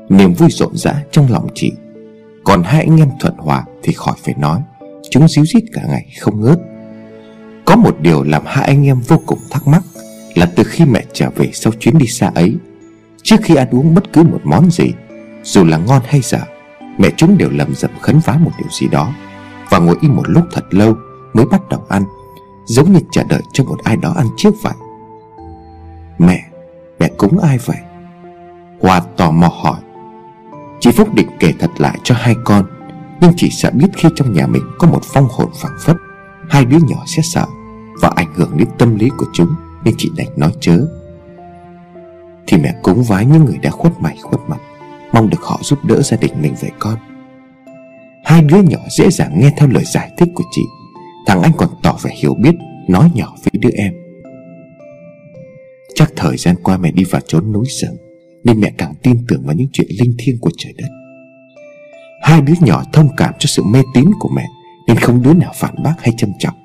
Niềm vui rộn rã trong lòng chị. Còn hai anh em thuận hòa thì khỏi phải nói, Chúng díu dít cả ngày không ngớt. Có một điều làm hai anh em vô cùng thắc mắc Là từ khi mẹ trở về sau chuyến đi xa ấy, Trước khi ăn uống bất cứ một món gì, Dù là ngon hay dở, Mẹ chúng đều lầm rầm khấn vái một điều gì đó Và ngồi im một lúc thật lâu Mới bắt đầu ăn, Giống như chờ đợi cho một ai đó ăn trước vậy. Mẹ Mẹ cúng ai vậy? Hòa tò mò hỏi. Chị Phúc định kể thật lại cho hai con, Nhưng chỉ sợ biết khi trong nhà mình Có một phong hồn phảng phất. Hai đứa nhỏ sẽ sợ Và ảnh hưởng đến tâm lý của chúng Nên chị đành nói chớ. Thì mẹ cúng vái những người đã khuất mày, khuất mặt, Mong được họ giúp đỡ gia đình mình về con. Hai đứa nhỏ dễ dàng nghe theo lời giải thích của chị, Thằng anh còn tỏ vẻ hiểu biết, Nói nhỏ với đứa em. Chắc thời gian qua mẹ đi vào trốn núi rừng, Nên mẹ càng tin tưởng vào những chuyện linh thiêng của trời đất. Hai đứa nhỏ thông cảm cho sự mê tín của mẹ nên không đứa nào phản bác hay châm trọng.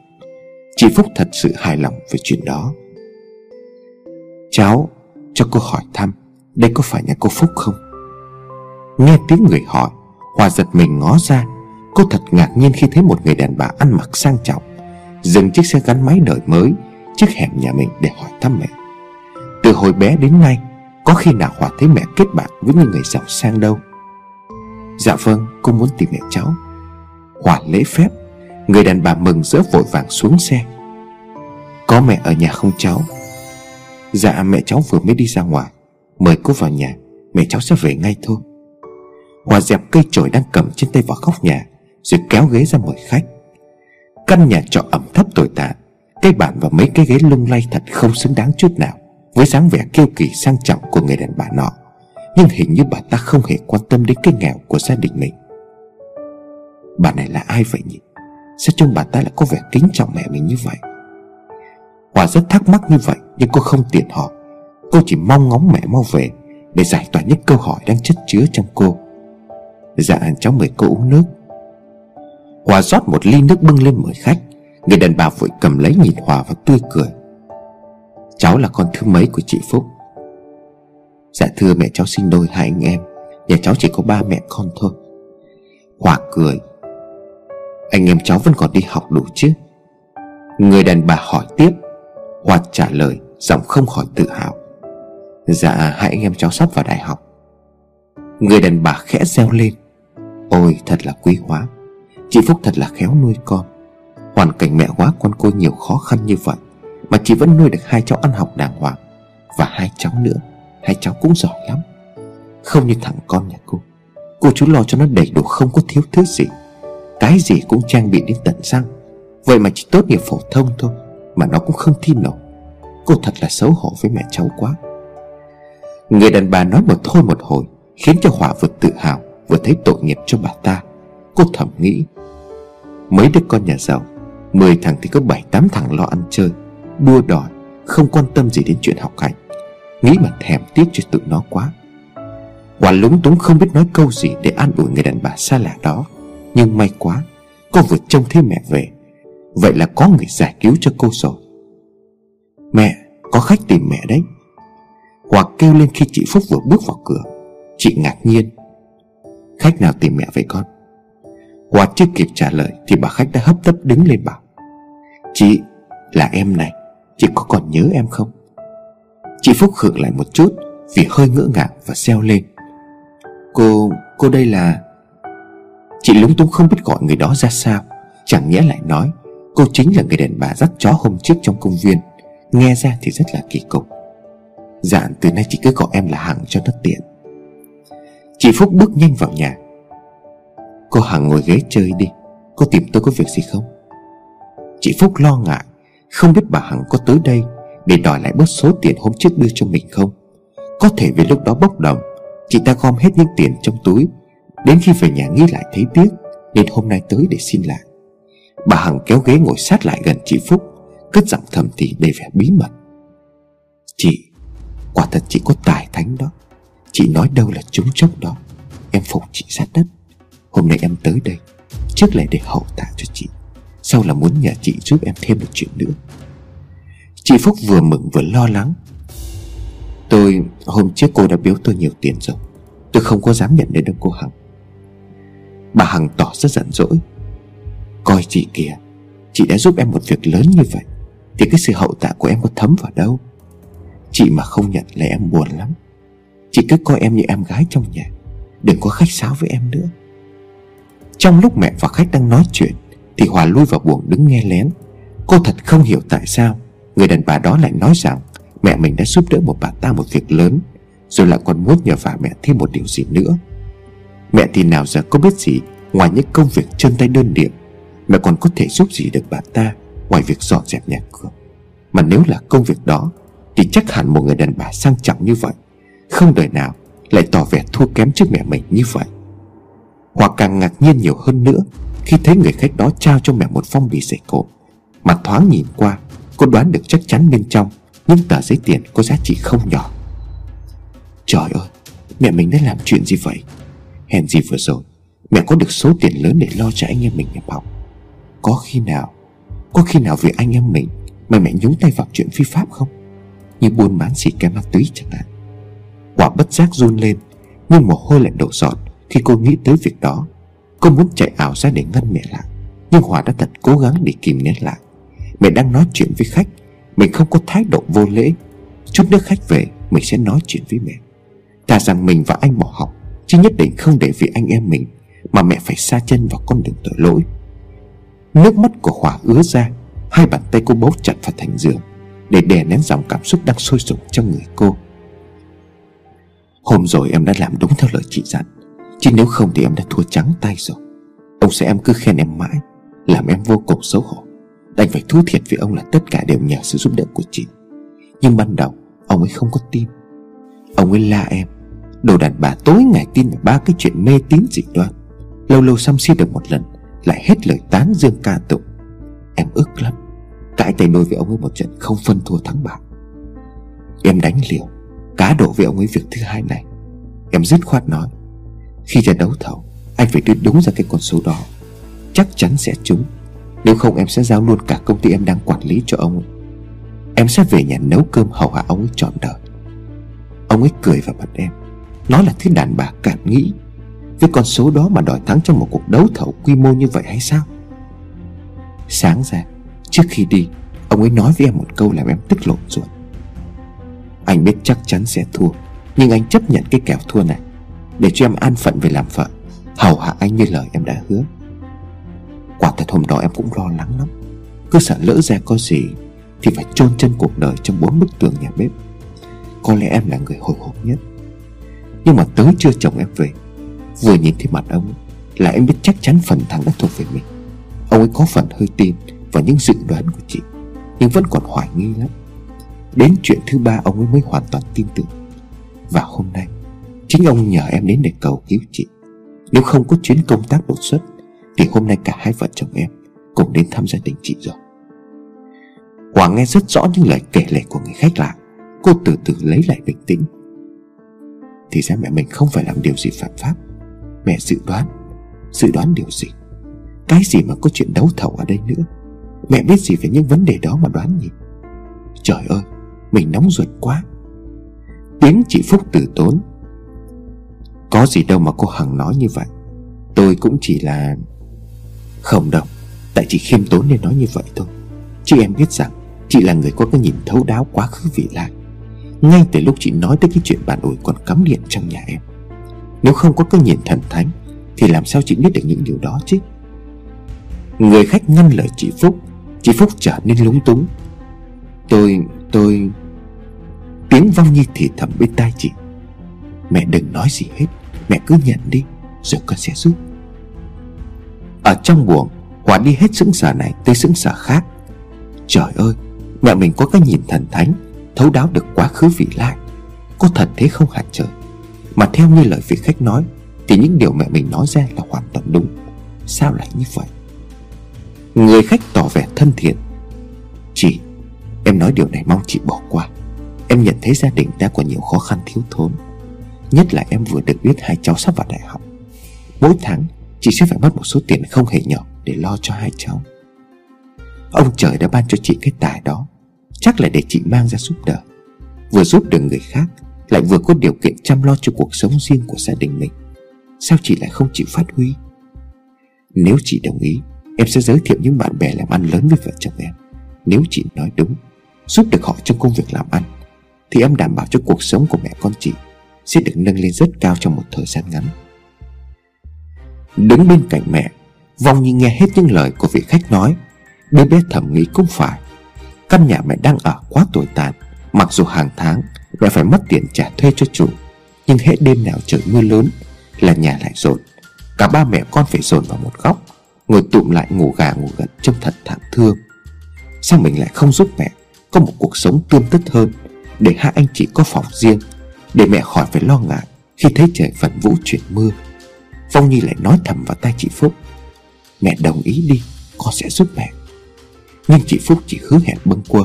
Chị Phúc thật sự hài lòng về chuyện đó. Cháu cho cô hỏi thăm, Đây có phải nhà cô Phúc không? Nghe tiếng người hỏi, Hòa giật mình ngó ra. Cô thật ngạc nhiên khi thấy một người đàn bà ăn mặc sang trọng Dừng chiếc xe gắn máy đời mới Trước hẻm nhà mình để hỏi thăm mẹ. Từ hồi bé đến nay, Có khi nào Hòa thấy mẹ kết bạn với những người giàu sang đâu? Dạ vâng cô muốn tìm mẹ cháu. Hòa lễ phép, Người đàn bà mừng rỡ vội vàng xuống xe. Có mẹ ở nhà không cháu? Dạ mẹ cháu vừa mới đi ra ngoài. Mời cô vào nhà, Mẹ cháu sẽ về ngay thôi. Hòa dẹp cây chổi đang cầm trên tay vào góc nhà, Rồi kéo ghế ra mời khách. Căn nhà trọ ẩm thấp tồi tàn cái bàn và mấy cái ghế lung lay thật không xứng đáng chút nào Với dáng vẻ kiêu kỳ sang trọng của người đàn bà nọ. Nhưng hình như bà ta không hề quan tâm đến cái nghèo của gia đình mình. Bà này là ai vậy nhỉ? Sao trông bà ta lại có vẻ kính trọng mẹ mình như vậy? Hòa rất thắc mắc như vậy, Nhưng cô không tiện hỏi. Cô chỉ mong ngóng mẹ mau về Để giải tỏa những câu hỏi đang chất chứa trong cô. Dạ cháu mời cô uống nước. Hòa rót một ly nước bưng lên mời khách. Người đàn bà vội cầm lấy nhìn Hòa và tươi cười. Cháu là con thứ mấy của chị Phúc? Dạ thưa mẹ, cháu sinh đôi, hai anh em. Nhà cháu chỉ có ba mẹ con thôi. Hòa cười. Anh em cháu vẫn còn đi học đủ chứ? Người đàn bà hỏi tiếp, Hoạt trả lời, Giọng không khỏi tự hào. Dạ hai anh em cháu sắp vào đại học. Người đàn bà khẽ reo lên. Ôi, thật là quý hóa. Chị Phúc thật là khéo nuôi con. Hoàn cảnh mẹ quá con cô nhiều khó khăn như vậy, Mà chị vẫn nuôi được hai cháu ăn học đàng hoàng. Và hai cháu nữa, Hai cháu cũng giỏi lắm. Không như thằng con nhà cô. Cô chú lo cho nó đầy đủ, không có thiếu thứ gì. Cái gì cũng trang bị đến tận răng. Vậy mà chỉ tốt nghiệp phổ thông thôi, Mà nó cũng không thi nổi. Cô thật là xấu hổ với mẹ cháu quá. Người đàn bà nói một thôi một hồi, Khiến cho Hòa vừa tự hào, Vừa thấy tội nghiệp cho bà ta. Cô thầm nghĩ, Mấy đứa con nhà giàu, Mười thằng thì có bảy, tám thằng lo ăn chơi, Đua đòi, Không quan tâm gì đến chuyện học hành. Nghĩ mà thèm tiếc cho tự nó quá. Hòa lúng túng không biết nói câu gì Để an ủi người đàn bà xa lạ đó. Nhưng may quá con vừa trông thấy mẹ về. Vậy là có người giải cứu cho cô rồi. Mẹ Có khách tìm mẹ đấy. Hòa kêu lên khi chị Phúc vừa bước vào cửa. Chị ngạc nhiên. Khách nào tìm mẹ vậy con? Hòa chưa kịp trả lời Thì bà khách đã hấp tấp đứng lên bảo. Chị là em này. Chị có còn nhớ em không? Chị Phúc khựng lại một chút Vì hơi ngỡ ngàng và xeo lên. Cô, cô đây là Chị lúng túng không biết gọi người đó ra sao. Chẳng nhẽ lại nói, Cô chính là người đàn bà dắt chó hôm trước trong công viên. Nghe ra thì rất là kỳ cục. Dạng từ nay chị cứ gọi em là Hằng cho nó tiện. Chị Phúc bước nhanh vào nhà. Cô Hằng ngồi ghế chơi đi, Cô tìm tôi có việc gì không? Chị Phúc lo ngại, Không biết bà Hằng có tới đây Để đòi lại bớt số tiền hôm trước đưa cho mình không. Có thể vì lúc đó bốc đồng, Chị ta gom hết những tiền trong túi Đến khi về nhà nghĩ lại thấy tiếc, Nên hôm nay tới để xin lại. Bà Hằng kéo ghế ngồi sát lại gần chị Phúc, Cất giọng thầm thì đầy vẻ bí mật. Chị, Quả thật chị có tài thánh đó. Chị nói đâu là trúng chốc đó. Em phục chị sát đất. Hôm nay em tới đây, Trước lại để hậu tạ cho chị. Sau là muốn nhờ chị giúp em thêm một chuyện nữa. Chị Phúc vừa mừng vừa lo lắng. Tôi, Hôm trước cô đã biếu tôi nhiều tiền rồi. Tôi không có dám nhận đến đâu cô Hằng. Bà Hằng tỏ rất giận dỗi. Coi chị kìa, Chị đã giúp em một việc lớn như vậy, Thì cái sự hậu tạ của em có thấm vào đâu? Chị mà không nhận là em buồn lắm. Chị cứ coi em như em gái trong nhà, Đừng có khách sáo với em nữa. Trong lúc mẹ và khách đang nói chuyện, Thì Hòa lui vào buồng đứng nghe lén. Cô thật không hiểu tại sao, Người đàn bà đó lại nói rằng Mẹ mình đã giúp đỡ một bà ta một việc lớn, Rồi lại còn muốn nhờ vả mẹ thêm một điều gì nữa. Mẹ thì nào giờ có biết gì Ngoài những công việc chân tay đơn điệu Mẹ còn có thể giúp gì được bà ta Ngoài việc dọn dẹp nhà cửa? Mà nếu là công việc đó, Thì chắc hẳn một người đàn bà sang trọng như vậy, Không đời nào lại tỏ vẻ thua kém trước mẹ mình như vậy. Hoặc càng ngạc nhiên nhiều hơn nữa, Khi thấy người khách đó trao cho mẹ một phong bì giày cổ, Mà thoáng nhìn qua, Cô đoán được chắc chắn bên trong Những tờ giấy tiền có giá trị không nhỏ. Trời ơi, Mẹ mình đã làm chuyện gì vậy? Hèn gì vừa rồi, Mẹ có được số tiền lớn để lo cho anh em mình nhập học. Có khi nào, Có khi nào vì anh em mình Mà mẹ nhúng tay vào chuyện phi pháp không? Như buôn bán xì ke ma túy chẳng hạn. Quả bất giác run lên, Nhưng mồ hôi lại đổ giọt Khi cô nghĩ tới việc đó. Cô muốn chạy ảo ra để ngăn mẹ lại, Nhưng Hòa đã thật cố gắng để kìm nén lại. Mẹ đang nói chuyện với khách, Mình không có thái độ vô lễ. Chút nữa khách về, Mình sẽ nói chuyện với mẹ. Thà rằng mình và anh bỏ học Chứ nhất định không để vì anh em mình Mà mẹ phải xa chân vào con đường tội lỗi. Nước mắt của Hòa ứa ra, Hai bàn tay cô bấu chặt vào thành giường Để đè nén dòng cảm xúc đang sôi sục trong người cô. Hôm rồi em đã làm đúng theo lời chị dặn, Chứ nếu không thì em đã thua trắng tay rồi. Ông sẽ em cứ khen em mãi, Làm em vô cùng xấu hổ. Đành phải thú thiệt với ông là tất cả đều nhờ sự giúp đỡ của chị. Nhưng ban đầu, Ông ấy không có tin. Ông ấy la em Đồ đàn bà tối ngày tin vào ba cái chuyện mê tín dị đoan. Lâu lâu xăm xin được một lần, Lại hết lời tán dương ca tụng. Em ức lắm, Cãi tay đôi với ông ấy một trận không phân thua thắng bại. Em đánh liều, Cá độ với ông ấy việc thứ hai này. Em dứt khoát nói, Khi ra đấu thầu, Anh phải đưa đúng ra cái con số đó. Chắc chắn sẽ trúng. Nếu không em sẽ giao luôn cả công ty em đang quản lý cho ông ấy. Em sẽ về nhà nấu cơm hầu hạ ông ấy trọn đời. Ông ấy cười vào mặt em. Nó là thứ đàn bà cảm nghĩ. Với con số đó mà đòi thắng trong một cuộc đấu thầu quy mô như vậy hay sao? Sáng ra, Trước khi đi, Ông ấy nói với em một câu làm em tức lộn ruột. Anh biết chắc chắn sẽ thua, Nhưng anh chấp nhận cái kèo thua này Để cho em an phận về làm vợ. Hầu hạ anh như lời em đã hứa. Quả thật hôm đó em cũng lo lắng lắm. Cứ sợ lỡ ra có gì Thì phải chôn chân cuộc đời trong bốn bức tường nhà bếp. Có lẽ em là người hồi hộp nhất. Nhưng mà tới chưa chồng em về. Vừa nhìn thấy mặt ông, Là em biết chắc chắn phần thắng đã thuộc về mình. Ông ấy có phần hơi tin Vào những dự đoán của chị, Nhưng vẫn còn hoài nghi lắm. Đến chuyện thứ ba ông ấy mới hoàn toàn tin tưởng. Và hôm nay, Chính ông nhờ em đến để cầu cứu chị. Nếu không có chuyến công tác đột xuất, Thì hôm nay cả hai vợ chồng em Cùng đến thăm gia đình chị rồi. Quả nghe rất rõ những lời kể lể của người khách lạ. Cô từ từ lấy lại bình tĩnh. Thì ra mẹ mình không phải làm điều gì phạm pháp. Mẹ dự đoán Dự đoán điều gì? Cái gì mà có chuyện đấu thầu ở đây nữa? Mẹ biết gì về những vấn đề đó mà đoán nhỉ? Trời ơi, Mình nóng ruột quá. Tiếng chị Phúc từ tốn. Có gì đâu mà cô Hằng nói như vậy. Tôi cũng chỉ là Không đâu, Tại chị khiêm tốn nên nói như vậy thôi. Chị em biết rằng, Chị là người có cái nhìn thấu đáo quá khứ vị lại ngay từ lúc chị nói tới cái chuyện bạn ủi còn cắm điện trong nhà em. Nếu không có cái nhìn thần thánh Thì làm sao chị biết được những điều đó chứ? Người khách ngăn lời chị Phúc Chị Phúc trở nên lúng túng. Tôi, tôi Tiếng vong như thì thầm bên tai chị. Mẹ đừng nói gì hết Mẹ cứ nhận đi Rồi con sẽ giúp. Ở trong buồng Hòa đi hết sững sờ này tới sững sờ khác. Trời ơi Mẹ mình có cái nhìn thần thánh. Thấu đáo được quá khứ vị lai. Có thật thế không hả trời? Mà theo như lời vị khách nói, Thì những điều mẹ mình nói ra là hoàn toàn đúng. Sao lại như vậy? Người khách tỏ vẻ thân thiện. Chị, Em nói điều này mong chị bỏ qua. Em nhận thấy gia đình đã có nhiều khó khăn thiếu thốn. Nhất là em vừa được biết hai cháu sắp vào đại học. Mỗi tháng, Chị sẽ phải mất một số tiền không hề nhỏ Để lo cho hai cháu. Ông trời đã ban cho chị cái tài đó. Chắc là để chị mang ra giúp đỡ. Vừa giúp được người khác, Lại vừa có điều kiện chăm lo cho cuộc sống riêng của gia đình mình. Sao chị lại không chịu phát huy? Nếu chị đồng ý, Em sẽ giới thiệu những bạn bè làm ăn lớn với vợ chồng em. Nếu chị nói đúng, Giúp được họ trong công việc làm ăn, Thì em đảm bảo cho cuộc sống của mẹ con chị Sẽ được nâng lên rất cao trong một thời gian ngắn. Đứng bên cạnh mẹ, Vong như nghe hết những lời của vị khách nói. Đứa bé thầm nghĩ cũng phải. Căn nhà mẹ đang ở quá tồi tàn. Mặc dù hàng tháng mẹ phải mất tiền trả thuê cho chủ, Nhưng hết đêm nào trời mưa lớn Là nhà lại rộn. Cả ba mẹ con phải dồn vào một góc, Ngồi tụm lại ngủ gà ngủ gật trông thật thảm thương. Sao mình lại không giúp mẹ Có một cuộc sống tươm tất hơn Để hai anh chị có phòng riêng, Để mẹ khỏi phải lo ngại Khi thấy trời vận vũ chuyển mưa? Phong Nhi lại nói thầm vào tay chị Phúc. Mẹ đồng ý đi, Con sẽ giúp mẹ. Nhưng chị Phúc chỉ hứa hẹn bâng quơ.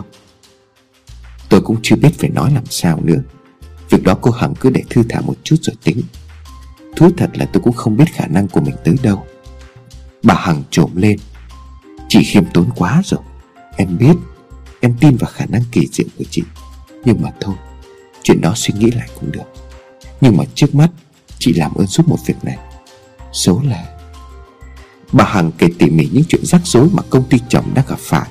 Tôi cũng chưa biết phải nói làm sao nữa. Việc đó cô Hằng cứ để thư thả một chút rồi tính. Thú thật là tôi cũng không biết khả năng của mình tới đâu. Bà Hằng trộm lên. Chị khiêm tốn quá rồi. Em biết, Em tin vào khả năng kỳ diệu của chị. Nhưng mà thôi, Chuyện đó suy nghĩ lại cũng được. Nhưng mà trước mắt, Chị làm ơn giúp một việc này. Số là, Bà Hằng kể tỉ mỉ những chuyện rắc rối mà công ty chồng đã gặp phải.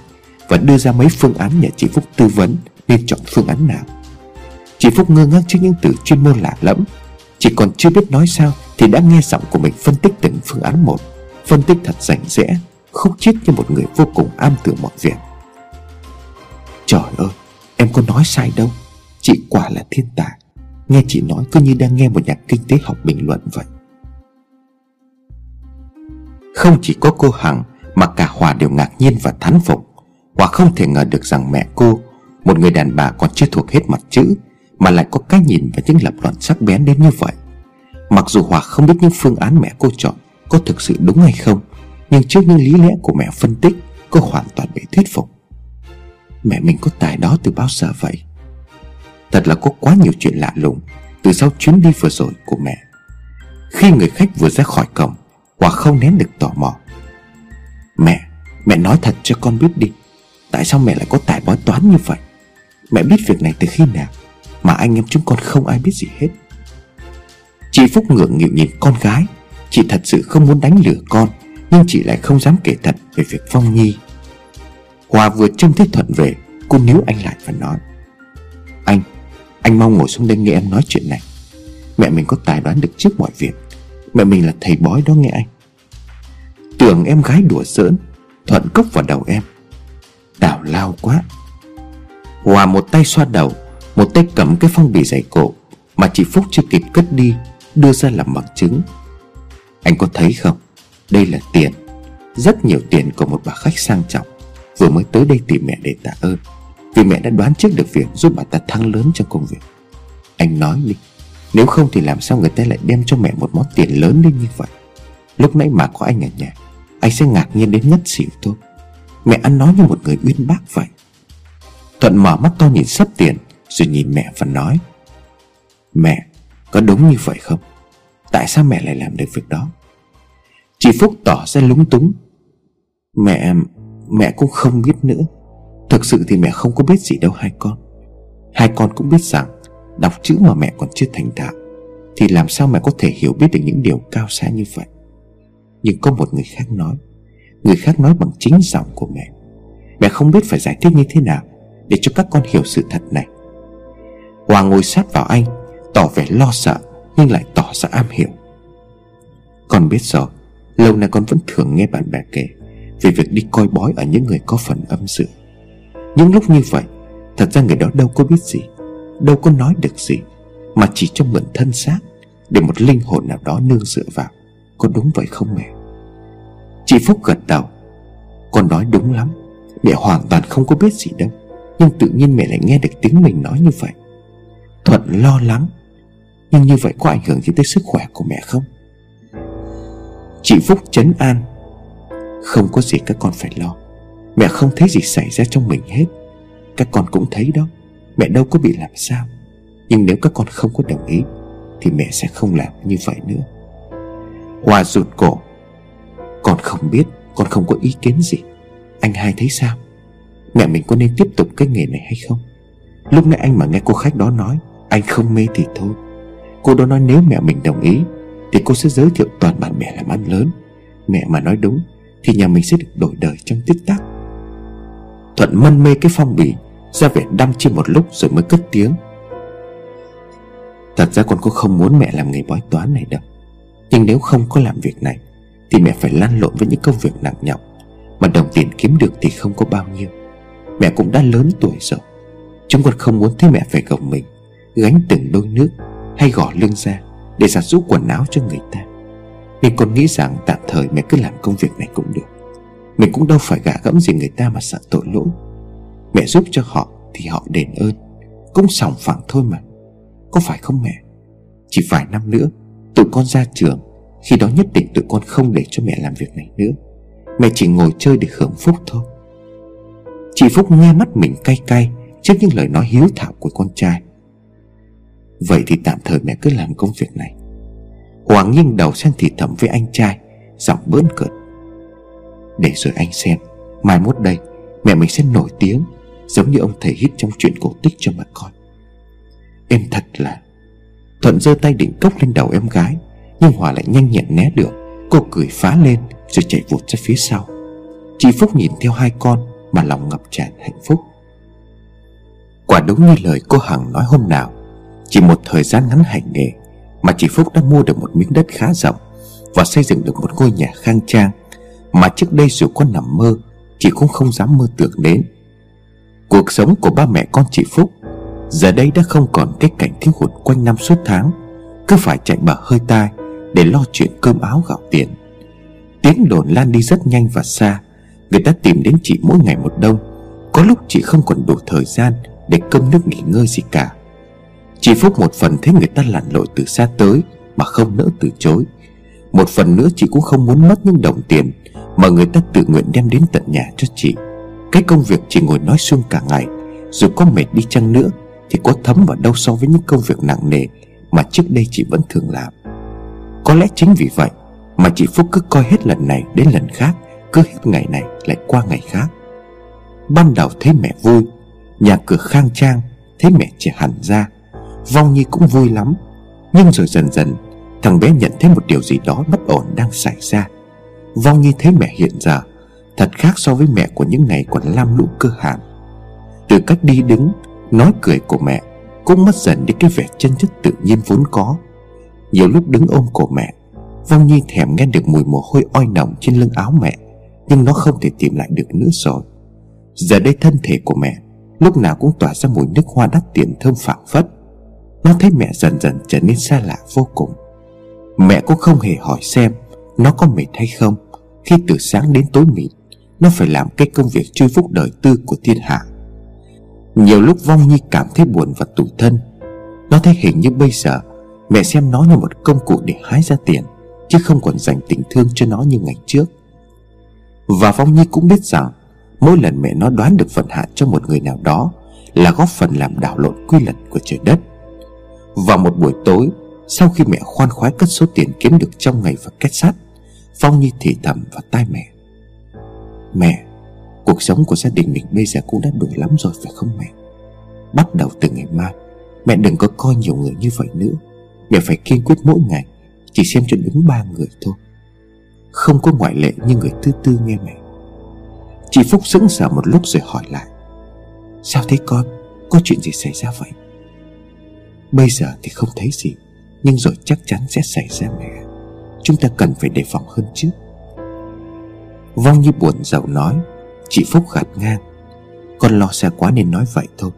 Và đưa ra mấy phương án nhờ chị Phúc tư vấn Nên chọn phương án nào. Chị Phúc ngơ ngác trước những từ chuyên môn lạ lẫm. Chị còn chưa biết nói sao Thì đã nghe giọng của mình phân tích từng phương án một. Phân tích thật rành rẽ, Khúc chiết như một người vô cùng am tường mọi việc. Trời ơi, Em có nói sai đâu. Chị quả là thiên tài. Nghe chị nói cứ như đang nghe một nhà kinh tế học bình luận vậy. Không chỉ có cô Hằng Mà cả Hòa đều ngạc nhiên và thán phục. Quả không thể ngờ được rằng mẹ cô, Một người đàn bà còn chưa thuộc hết mặt chữ, Mà lại có cái nhìn và những lập luận sắc bén đến như vậy. Mặc dù Hòa không biết những phương án mẹ cô chọn Có thực sự đúng hay không, Nhưng trước những lý lẽ của mẹ phân tích, Cô hoàn toàn bị thuyết phục. Mẹ mình có tài đó từ bao giờ vậy? Thật là có quá nhiều chuyện lạ lùng Từ sau chuyến đi vừa rồi của mẹ. Khi người khách vừa ra khỏi cổng, Hòa không nén được tò mò. Mẹ Mẹ nói thật cho con biết đi Tại sao mẹ lại có tài bói toán như vậy? Mẹ biết việc này từ khi nào, Mà anh em chúng con không ai biết gì hết. Chị Phúc ngượng nghịu nhìn con gái. Chị thật sự không muốn đánh lừa con, Nhưng chị lại không dám kể thật về việc Phong Nhi. Hòa vừa trông thấy Thuận về, Cô níu anh lại và nói, Anh Anh mau ngồi xuống đây nghe em nói chuyện này. Mẹ mình có tài đoán được trước mọi việc. Mẹ mình là thầy bói đó nghe anh. Tưởng em gái đùa giỡn, Thuận cốc vào đầu em. Đào lao quá. Hòa một tay xoa đầu, Một tay cầm cái phong bì dày cổ Mà chị Phúc chưa kịp cất đi, Đưa ra làm bằng chứng. Anh có thấy không? Đây là tiền, Rất nhiều tiền của một bà khách sang trọng. Vừa mới tới đây tìm mẹ để tạ ơn, Vì mẹ đã đoán trước được việc giúp bà ta thăng lớn trong công việc. Anh nói đi, Nếu không thì làm sao người ta lại đem cho mẹ một món tiền lớn đến như vậy? Lúc nãy mà có anh ở nhà, Anh sẽ ngạc nhiên đến ngất xỉu thôi. Mẹ ăn nói như một người uyên bác vậy. Thuận mở mắt to nhìn sắp tiền, Rồi nhìn mẹ và nói, Mẹ, có đúng như vậy không? Tại sao mẹ lại làm được việc đó? Chị Phúc tỏ ra lúng túng, Mẹ Mẹ cũng không biết nữa. Thực sự thì mẹ không có biết gì đâu hai con. Hai con cũng biết rằng, Đọc chữ mà mẹ còn chưa thành thạo, Thì làm sao mẹ có thể hiểu biết được những điều cao xa như vậy? Nhưng có một người khác nói Người khác nói bằng chính giọng của mẹ. Mẹ không biết phải giải thích như thế nào Để cho các con hiểu sự thật này. Hoàng ngồi sát vào anh, Tỏ vẻ lo sợ, Nhưng lại tỏ ra am hiểu. Con biết rồi, Lâu nay con vẫn thường nghe bạn bè kể Về việc đi coi bói ở những người có phần âm sự Những lúc như vậy, Thật ra người đó đâu có biết gì, Đâu có nói được gì, Mà chỉ cho mượn thân xác Để một linh hồn nào đó nương dựa vào. Có đúng vậy không mẹ? Chị Phúc gật đầu. Con nói đúng lắm, Mẹ hoàn toàn không có biết gì đâu, Nhưng tự nhiên mẹ lại nghe được tiếng mình nói như vậy. Thuận lo lắng, Nhưng như vậy có ảnh hưởng gì tới sức khỏe của mẹ không? Chị Phúc chấn an. Không có gì các con phải lo, Mẹ không thấy gì xảy ra trong mình hết. Các con cũng thấy đó, Mẹ đâu có bị làm sao. Nhưng nếu các con không có đồng ý, Thì mẹ sẽ không làm như vậy nữa. Hòa rụt cổ. Con không biết, Con không có ý kiến gì. Anh hai thấy sao? Mẹ mình có nên tiếp tục cái nghề này hay không? Lúc nãy anh mà nghe cô khách đó nói, Anh không mê thì thôi. Cô đó nói nếu mẹ mình đồng ý, Thì cô sẽ giới thiệu toàn bạn bè làm ăn lớn. Mẹ mà nói đúng, Thì nhà mình sẽ được đổi đời trong tích tắc. Thuận mân mê cái phong bì, ra vẻ đăm chi một lúc rồi mới cất tiếng. Thật ra con cũng không muốn mẹ làm nghề bói toán này đâu. Nhưng nếu không có làm việc này thì mẹ phải lăn lộn với những công việc nặng nhọc. Mà đồng tiền kiếm được thì không có bao nhiêu. Mẹ cũng đã lớn tuổi rồi. Chúng con không muốn thấy mẹ phải gồng mình, Gánh từng đôi nước Hay gõ lưng ra Để giặt rũ quần áo cho người ta. Nên con nghĩ rằng tạm thời mẹ cứ làm công việc này cũng được. Mình cũng đâu phải gạ gẫm gì người ta mà sợ tội lỗi. Mẹ giúp cho họ thì họ đền ơn. Cũng sòng phẳng thôi mà. Có phải không mẹ? Chỉ vài năm nữa, Tụi con ra trường khi đó nhất định tụi con không để cho mẹ làm việc này nữa. Mẹ chỉ ngồi chơi để hưởng phúc thôi. Chị Phúc nghe mắt mình cay cay Trước những lời nói hiếu thảo của con trai. Vậy thì tạm thời mẹ cứ làm công việc này. Hoàng nghiêng đầu sang thì thầm với anh trai, Giọng bớn cợt. Để rồi anh xem, Mai mốt đây, Mẹ mình sẽ nổi tiếng, Giống như ông thầy hít trong chuyện cổ tích cho mà con. Em thật là, Thuận giơ tay định cốc lên đầu em gái. Nhưng Hòa lại nhanh nhẹn né được. Cô cười phá lên rồi chạy vụt ra phía sau. Chị Phúc nhìn theo hai con Mà lòng ngập tràn hạnh phúc. Quả đúng như lời cô Hằng nói hôm nào, Chỉ một thời gian ngắn hành nghề Mà chị Phúc đã mua được một miếng đất khá rộng Và xây dựng được một ngôi nhà khang trang Mà trước đây dù có nằm mơ, Chị cũng không dám mơ tưởng đến. Cuộc sống của ba mẹ con chị Phúc Giờ đây đã không còn cái cảnh thiếu hụt quanh năm suốt tháng, Cứ phải chạy bờ hơi tai. Để lo chuyện cơm áo gạo tiền. Tiếng đồn lan đi rất nhanh và xa, Người ta tìm đến chị mỗi ngày một đông. Có lúc chị không còn đủ thời gian Để cơm nước nghỉ ngơi gì cả. Chị Phúc một phần thấy người ta lặn lội từ xa tới Mà không nỡ từ chối. Một phần nữa chị cũng không muốn mất những đồng tiền Mà người ta tự nguyện đem đến tận nhà cho chị. Cái công việc chị ngồi nói suông cả ngày, Dù có mệt đi chăng nữa Thì có thấm vào đâu so với những công việc nặng nề Mà trước đây chị vẫn thường làm. Có lẽ chính vì vậy Mà chị Phúc cứ coi hết lần này đến lần khác, Cứ hết ngày này lại qua ngày khác. Ban đầu thấy mẹ vui, Nhà cửa khang trang, Thấy mẹ trẻ hẳn ra, Vong Nhi cũng vui lắm. Nhưng rồi dần dần, Thằng bé nhận thấy một điều gì đó bất ổn đang xảy ra. Vong Nhi thấy mẹ hiện giờ, Thật khác so với mẹ của những ngày còn lam lũ cơ hàn. Từ cách đi đứng, Nói cười của mẹ Cũng mất dần đi cái vẻ chân chất tự nhiên vốn có. Nhiều lúc đứng ôm cổ mẹ, Vong Nhi thèm nghe được mùi mồ hôi oi nồng trên lưng áo mẹ, Nhưng nó không thể tìm lại được nữa rồi. Giờ đây thân thể của mẹ Lúc nào cũng tỏa ra mùi nước hoa đắt tiền thơm phảng phất. Nó thấy mẹ dần dần trở nên xa lạ vô cùng. Mẹ cũng không hề hỏi xem Nó có mệt hay không. Khi từ sáng đến tối mịt, nó phải làm cái công việc chui phúc đời tư của thiên hạ. Nhiều lúc Vong Nhi cảm thấy buồn và tủi thân. Nó thấy hình như bây giờ Mẹ xem nó như một công cụ để hái ra tiền, Chứ không còn dành tình thương cho nó như ngày trước. Và phong Nhi cũng biết rằng, Mỗi lần mẹ nó đoán được vận hạn cho một người nào đó Là góp phần làm đảo lộn quy luật của trời đất. Vào một buổi tối, Sau khi mẹ khoan khoái cất số tiền kiếm được trong ngày và kết sắt Phong Nhi thì thầm vào tai mẹ. Mẹ, Cuộc sống của gia đình mình bây giờ cũng đã đổi lắm rồi, phải không mẹ? Bắt đầu từ ngày mai, Mẹ đừng có coi nhiều người như vậy nữa. Mẹ phải kiên quyết mỗi ngày, Chỉ xem cho đúng ba người thôi. Không có ngoại lệ như người thứ tư nghe mẹ. Chị Phúc sững sờ một lúc rồi hỏi lại. Sao thế con? Có chuyện gì xảy ra vậy? Bây giờ thì không thấy gì, Nhưng rồi chắc chắn sẽ xảy ra mẹ. Chúng ta cần phải đề phòng hơn chứ Vong như buồn giàu nói, Chị Phúc gạt ngang. Con lo xa quá nên nói vậy thôi.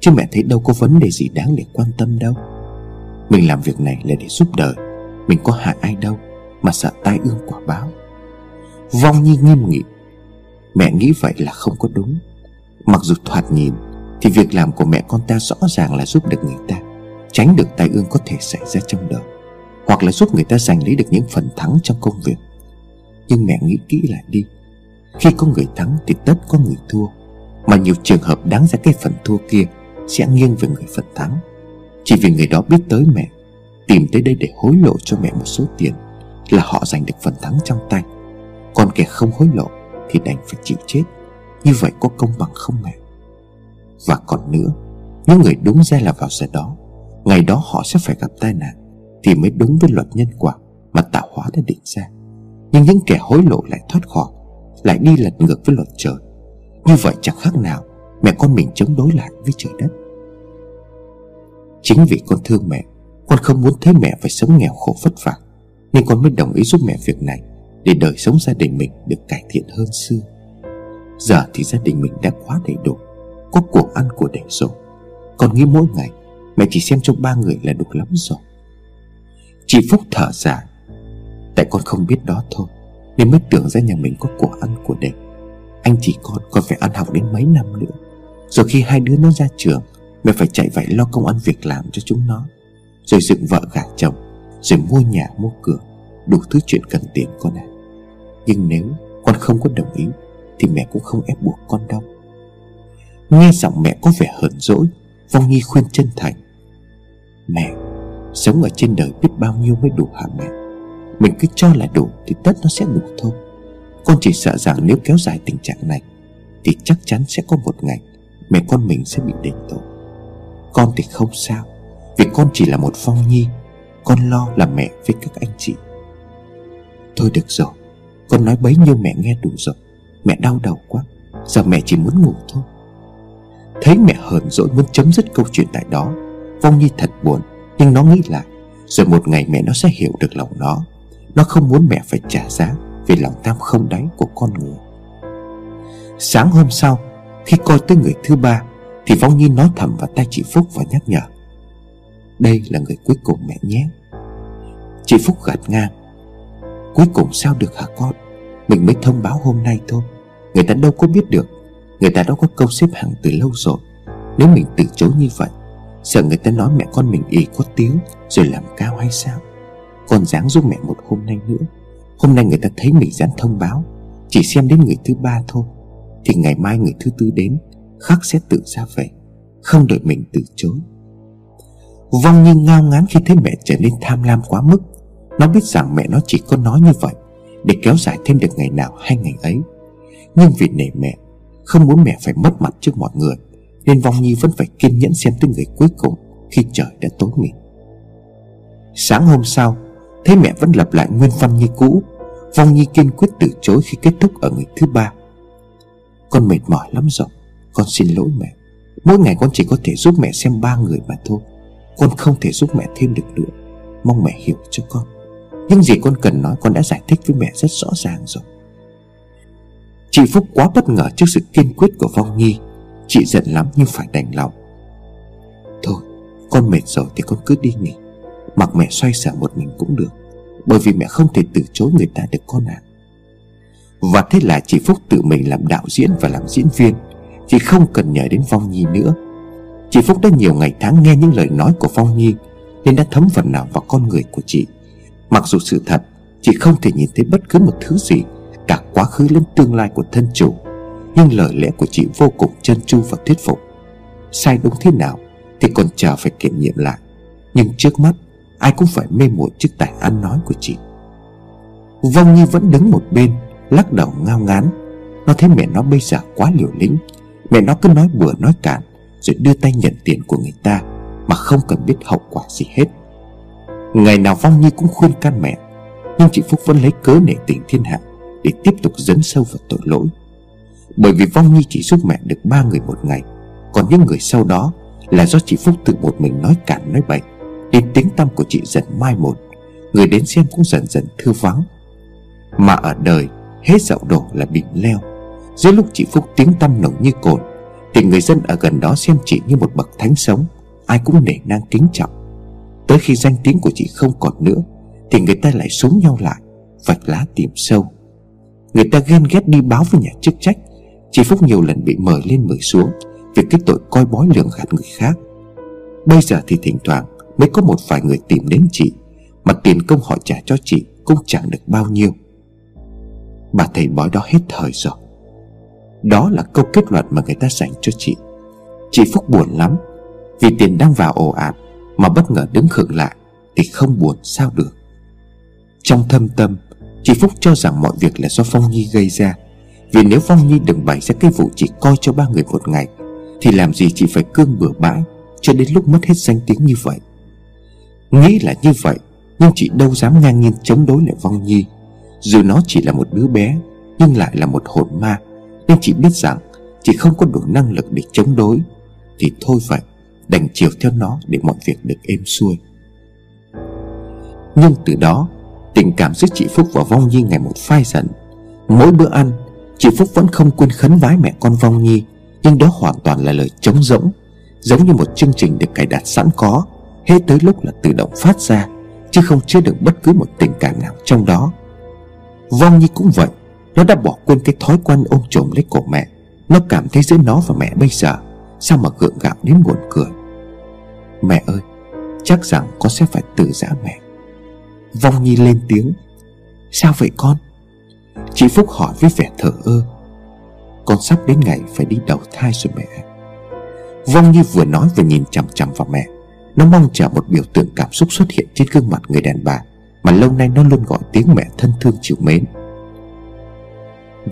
Chứ mẹ thấy đâu có vấn đề gì đáng để quan tâm đâu. Mình làm việc này là để giúp đời Mình có hại ai đâu Mà sợ tai ương quả báo. Vong Nhi nghiêm nghị. Mẹ nghĩ vậy là không có đúng. Mặc dù thoạt nhìn Thì việc làm của mẹ con ta rõ ràng là giúp được người ta, Tránh được tai ương có thể xảy ra trong đời, Hoặc là giúp người ta giành lấy được những phần thắng trong công việc. Nhưng mẹ nghĩ kỹ lại đi. Khi có người thắng thì tất có người thua, Mà nhiều trường hợp đáng ra cái phần thua kia Sẽ nghiêng về người phần thắng. Chỉ vì người đó biết tới mẹ, Tìm tới đây để hối lộ cho mẹ một số tiền Là họ giành được phần thắng trong tay. Còn kẻ không hối lộ Thì đành phải chịu chết. Như vậy có công bằng không mẹ? Và còn nữa, Những người đúng ra là vào giờ đó, Ngày đó họ sẽ phải gặp tai nạn Thì mới đúng với luật nhân quả Mà tạo hóa đã định ra. Nhưng những kẻ hối lộ lại thoát khỏi, Lại đi lật ngược với luật trời. Như vậy chẳng khác nào Mẹ con mình chống đối lại với trời đất. Chính vì con thương mẹ, Con không muốn thấy mẹ phải sống nghèo khổ vất vả, Nên con mới đồng ý giúp mẹ việc này Để đời sống gia đình mình được cải thiện hơn xưa. Giờ thì gia đình mình đã quá đầy đủ, Có cuộc ăn của để rồi Con nghĩ mỗi ngày Mẹ chỉ xem cho ba người là đủ lắm rồi. Chị Phúc thở dài. Tại con không biết đó thôi, Nên mới tưởng ra nhà mình có của ăn của để. Anh chị con còn phải ăn học đến mấy năm nữa, Rồi khi hai đứa nó ra trường Mẹ phải chạy vậy lo công ăn việc làm cho chúng nó. Rồi dựng vợ gả chồng, Rồi mua nhà, mua cửa, Đủ thứ chuyện cần tiền con ạ. À. Nhưng nếu con không có đồng ý, Thì mẹ cũng không ép buộc con đâu. Nghe giọng mẹ có vẻ hờn dỗi, Vong Nhi khuyên chân thành. Mẹ, Sống ở trên đời biết bao nhiêu mới đủ hả mẹ? Mình cứ cho là đủ Thì tất nó sẽ đủ thôi. Con chỉ sợ rằng nếu kéo dài tình trạng này, Thì chắc chắn sẽ có một ngày Mẹ con mình sẽ bị đền tội. Con thì không sao, Vì con chỉ là một phong nhi, Con lo là mẹ với các anh chị. Thôi được rồi, Con nói bấy nhiêu mẹ nghe đủ rồi, Mẹ đau đầu quá, Giờ mẹ chỉ muốn ngủ thôi. Thấy mẹ hờn dỗi muốn chấm dứt câu chuyện tại đó, phong Nhi thật buồn, Nhưng nó nghĩ lại, Rồi một ngày mẹ nó sẽ hiểu được lòng nó. Nó không muốn mẹ phải trả giá Vì lòng tham không đáy của con người. Sáng hôm sau, Khi coi tới người thứ ba thì Vong Nhi nói thầm vào tay chị Phúc và nhắc nhở. Đây là người cuối cùng mẹ nhé. Chị Phúc gạt ngang. Cuối cùng sao được hả con? Mình mới thông báo hôm nay thôi. Người ta đâu có biết được. Người ta đã có câu xếp hàng từ lâu rồi. Nếu mình từ chối như vậy, Sợ người ta nói mẹ con mình ỉ có tiếng, Rồi làm cao hay sao? Con dáng giúp mẹ một hôm nay nữa. Hôm nay người ta thấy mình dán thông báo. Chỉ xem đến người thứ ba thôi. Thì ngày mai người thứ tư đến. Khắc sẽ tự ra về Không đợi mình từ chối. Vong như ngao ngán khi thấy mẹ trở nên tham lam quá mức. Nó biết rằng mẹ nó chỉ có nói như vậy Để kéo dài thêm được ngày nào hay ngày ấy. Nhưng vì nể mẹ, Không muốn mẹ phải mất mặt trước mọi người, nên Vong Nhi vẫn phải kiên nhẫn xem tới người cuối cùng Khi trời đã tối mịt. Sáng hôm sau, Thấy mẹ vẫn lặp lại nguyên văn như cũ, Vong Nhi kiên quyết từ chối khi kết thúc ở người thứ ba. Con mệt mỏi lắm rồi. Con xin lỗi mẹ. Mỗi ngày con chỉ có thể giúp mẹ xem ba người mà thôi. Con không thể giúp mẹ thêm được nữa. Mong mẹ hiểu cho con. Những gì con cần nói, con đã giải thích với mẹ rất rõ ràng rồi. Chị Phúc quá bất ngờ trước sự kiên quyết của phong Nhi Chị giận lắm nhưng phải đành lòng. Thôi, con mệt rồi thì con cứ đi nghỉ. Mặc mẹ xoay sở một mình cũng được, Bởi vì mẹ không thể từ chối người ta được con ạ. À. Và thế là chị Phúc tự mình làm đạo diễn và làm diễn viên. Chị không cần nhờ đến Phong Nhi nữa. Chị Phúc đã nhiều ngày tháng nghe những lời nói của Phong Nhi, Nên đã thấm phần nào vào con người của chị. Mặc dù sự thật, Chị không thể nhìn thấy bất cứ một thứ gì, Cả quá khứ lẫn tương lai của thân chủ. Nhưng lời lẽ của chị vô cùng chân chu và thuyết phục. Sai đúng thế nào Thì còn chờ phải kiểm nghiệm lại. Nhưng trước mắt, Ai cũng phải mê muội trước tài ăn nói của chị. Vong Nhi vẫn đứng một bên, Lắc đầu ngao ngán. Nó thấy mẹ nó bây giờ quá liều lĩnh Mẹ nó cứ nói bừa nói cạn, Rồi đưa tay nhận tiền của người ta, Mà không cần biết hậu quả gì hết. Ngày nào Vong Nhi cũng khuyên can mẹ, Nhưng chị Phúc vẫn lấy cớ nể tình thiên hạ Để tiếp tục dấn sâu vào tội lỗi. Bởi vì Vong Nhi chỉ giúp mẹ được ba người một ngày, Còn những người sau đó Là do chị Phúc tự một mình nói cản nói bậy. Đến tiếng tâm của chị dần mai một, Người đến xem cũng dần dần thư vắng. Mà ở đời, Hết dậu đổ là bị leo. Giữa lúc chị Phúc tiếng tâm nồng như cồn, Thì người dân ở gần đó xem chị như một bậc thánh sống, Ai cũng nể nang kính trọng. Tới khi danh tiếng của chị không còn nữa, Thì người ta lại súng nhau lại, Vạch lá tìm sâu. Người ta ghen ghét đi báo với nhà chức trách, Chị Phúc nhiều lần bị mời lên mời xuống Vì cái tội coi bói lường gạt người khác. Bây giờ thì thỉnh thoảng Mới có một vài người tìm đến chị, Mà tiền công họ trả cho chị Cũng chẳng được bao nhiêu. Bà thầy bói đó hết thời rồi. Đó là câu kết luận mà người ta dành cho chị. Chị Phúc buồn lắm, Vì tiền đang vào ồ ạt Mà bất ngờ đứng khựng lại Thì không buồn sao được. Trong thâm tâm, Chị Phúc cho rằng mọi việc là do Phong Nhi gây ra, Vì nếu Phong Nhi đừng bày ra cái vụ chị coi cho ba người một ngày, Thì làm gì chị phải cương bừa bãi Cho đến lúc mất hết danh tiếng như vậy? Nghĩ là như vậy, Nhưng chị đâu dám ngang nhiên chống đối lại phong Nhi. Dù nó chỉ là một đứa bé, Nhưng lại là một hồn ma nên chị biết rằng Chị không có đủ năng lực để chống đối. Thì thôi vậy, Đành chiều theo nó để mọi việc được êm xuôi. Nhưng từ đó, Tình cảm giữa chị Phúc và Vong Nhi ngày một phai dần. Mỗi bữa ăn, Chị Phúc vẫn không quên khấn vái mẹ con Vong Nhi, Nhưng đó hoàn toàn là lời trống rỗng, Giống như một chương trình được cài đặt sẵn có Hết tới lúc là tự động phát ra, Chứ không chứa được bất cứ một tình cảm nào trong đó. Vong Nhi cũng vậy nó đã bỏ quên cái thói quen ôm trộm lấy cổ mẹ. Nó cảm thấy giữa nó và mẹ bây giờ, Sao mà gượng gạo đến buồn cười. Mẹ ơi, Chắc rằng con sẽ phải tự giã mẹ. Vong Nhi lên tiếng, Sao vậy con? Chị Phúc hỏi với vẻ thở ơ, Con sắp đến ngày phải đi đầu thai rồi mẹ. Vong Nhi vừa nói vừa nhìn chằm chằm vào mẹ. Nó mong chờ một biểu tượng cảm xúc xuất hiện trên gương mặt người đàn bà, Mà lâu nay nó luôn gọi tiếng mẹ thân thương chịu mến.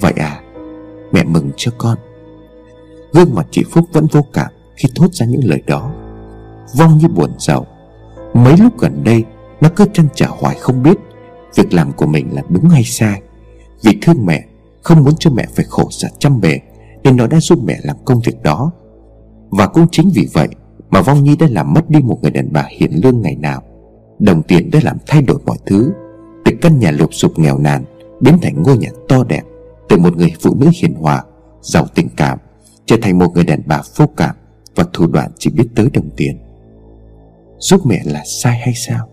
Vậy à Mẹ mừng cho con. Gương mặt chị Phúc vẫn vô cảm Khi thốt ra những lời đó. Vong như buồn giàu Mấy lúc gần đây, Nó cứ chăn trở hoài không biết Việc làm của mình là đúng hay sai. Vì thương mẹ, Không muốn cho mẹ phải khổ sở chăm bề, Nên nó đã giúp mẹ làm công việc đó. Và cũng chính vì vậy Mà Vong Nhi đã làm mất đi một người đàn bà hiền lương ngày nào. Đồng tiền đã làm thay đổi mọi thứ, Từ căn nhà lụp sụp nghèo nàn Biến thành ngôi nhà to đẹp. Từ một người phụ nữ hiền hòa, Giàu tình cảm, Trở thành một người đàn bà vô cảm Và thủ đoạn chỉ biết tới đồng tiền. Giúp mẹ là sai hay sao?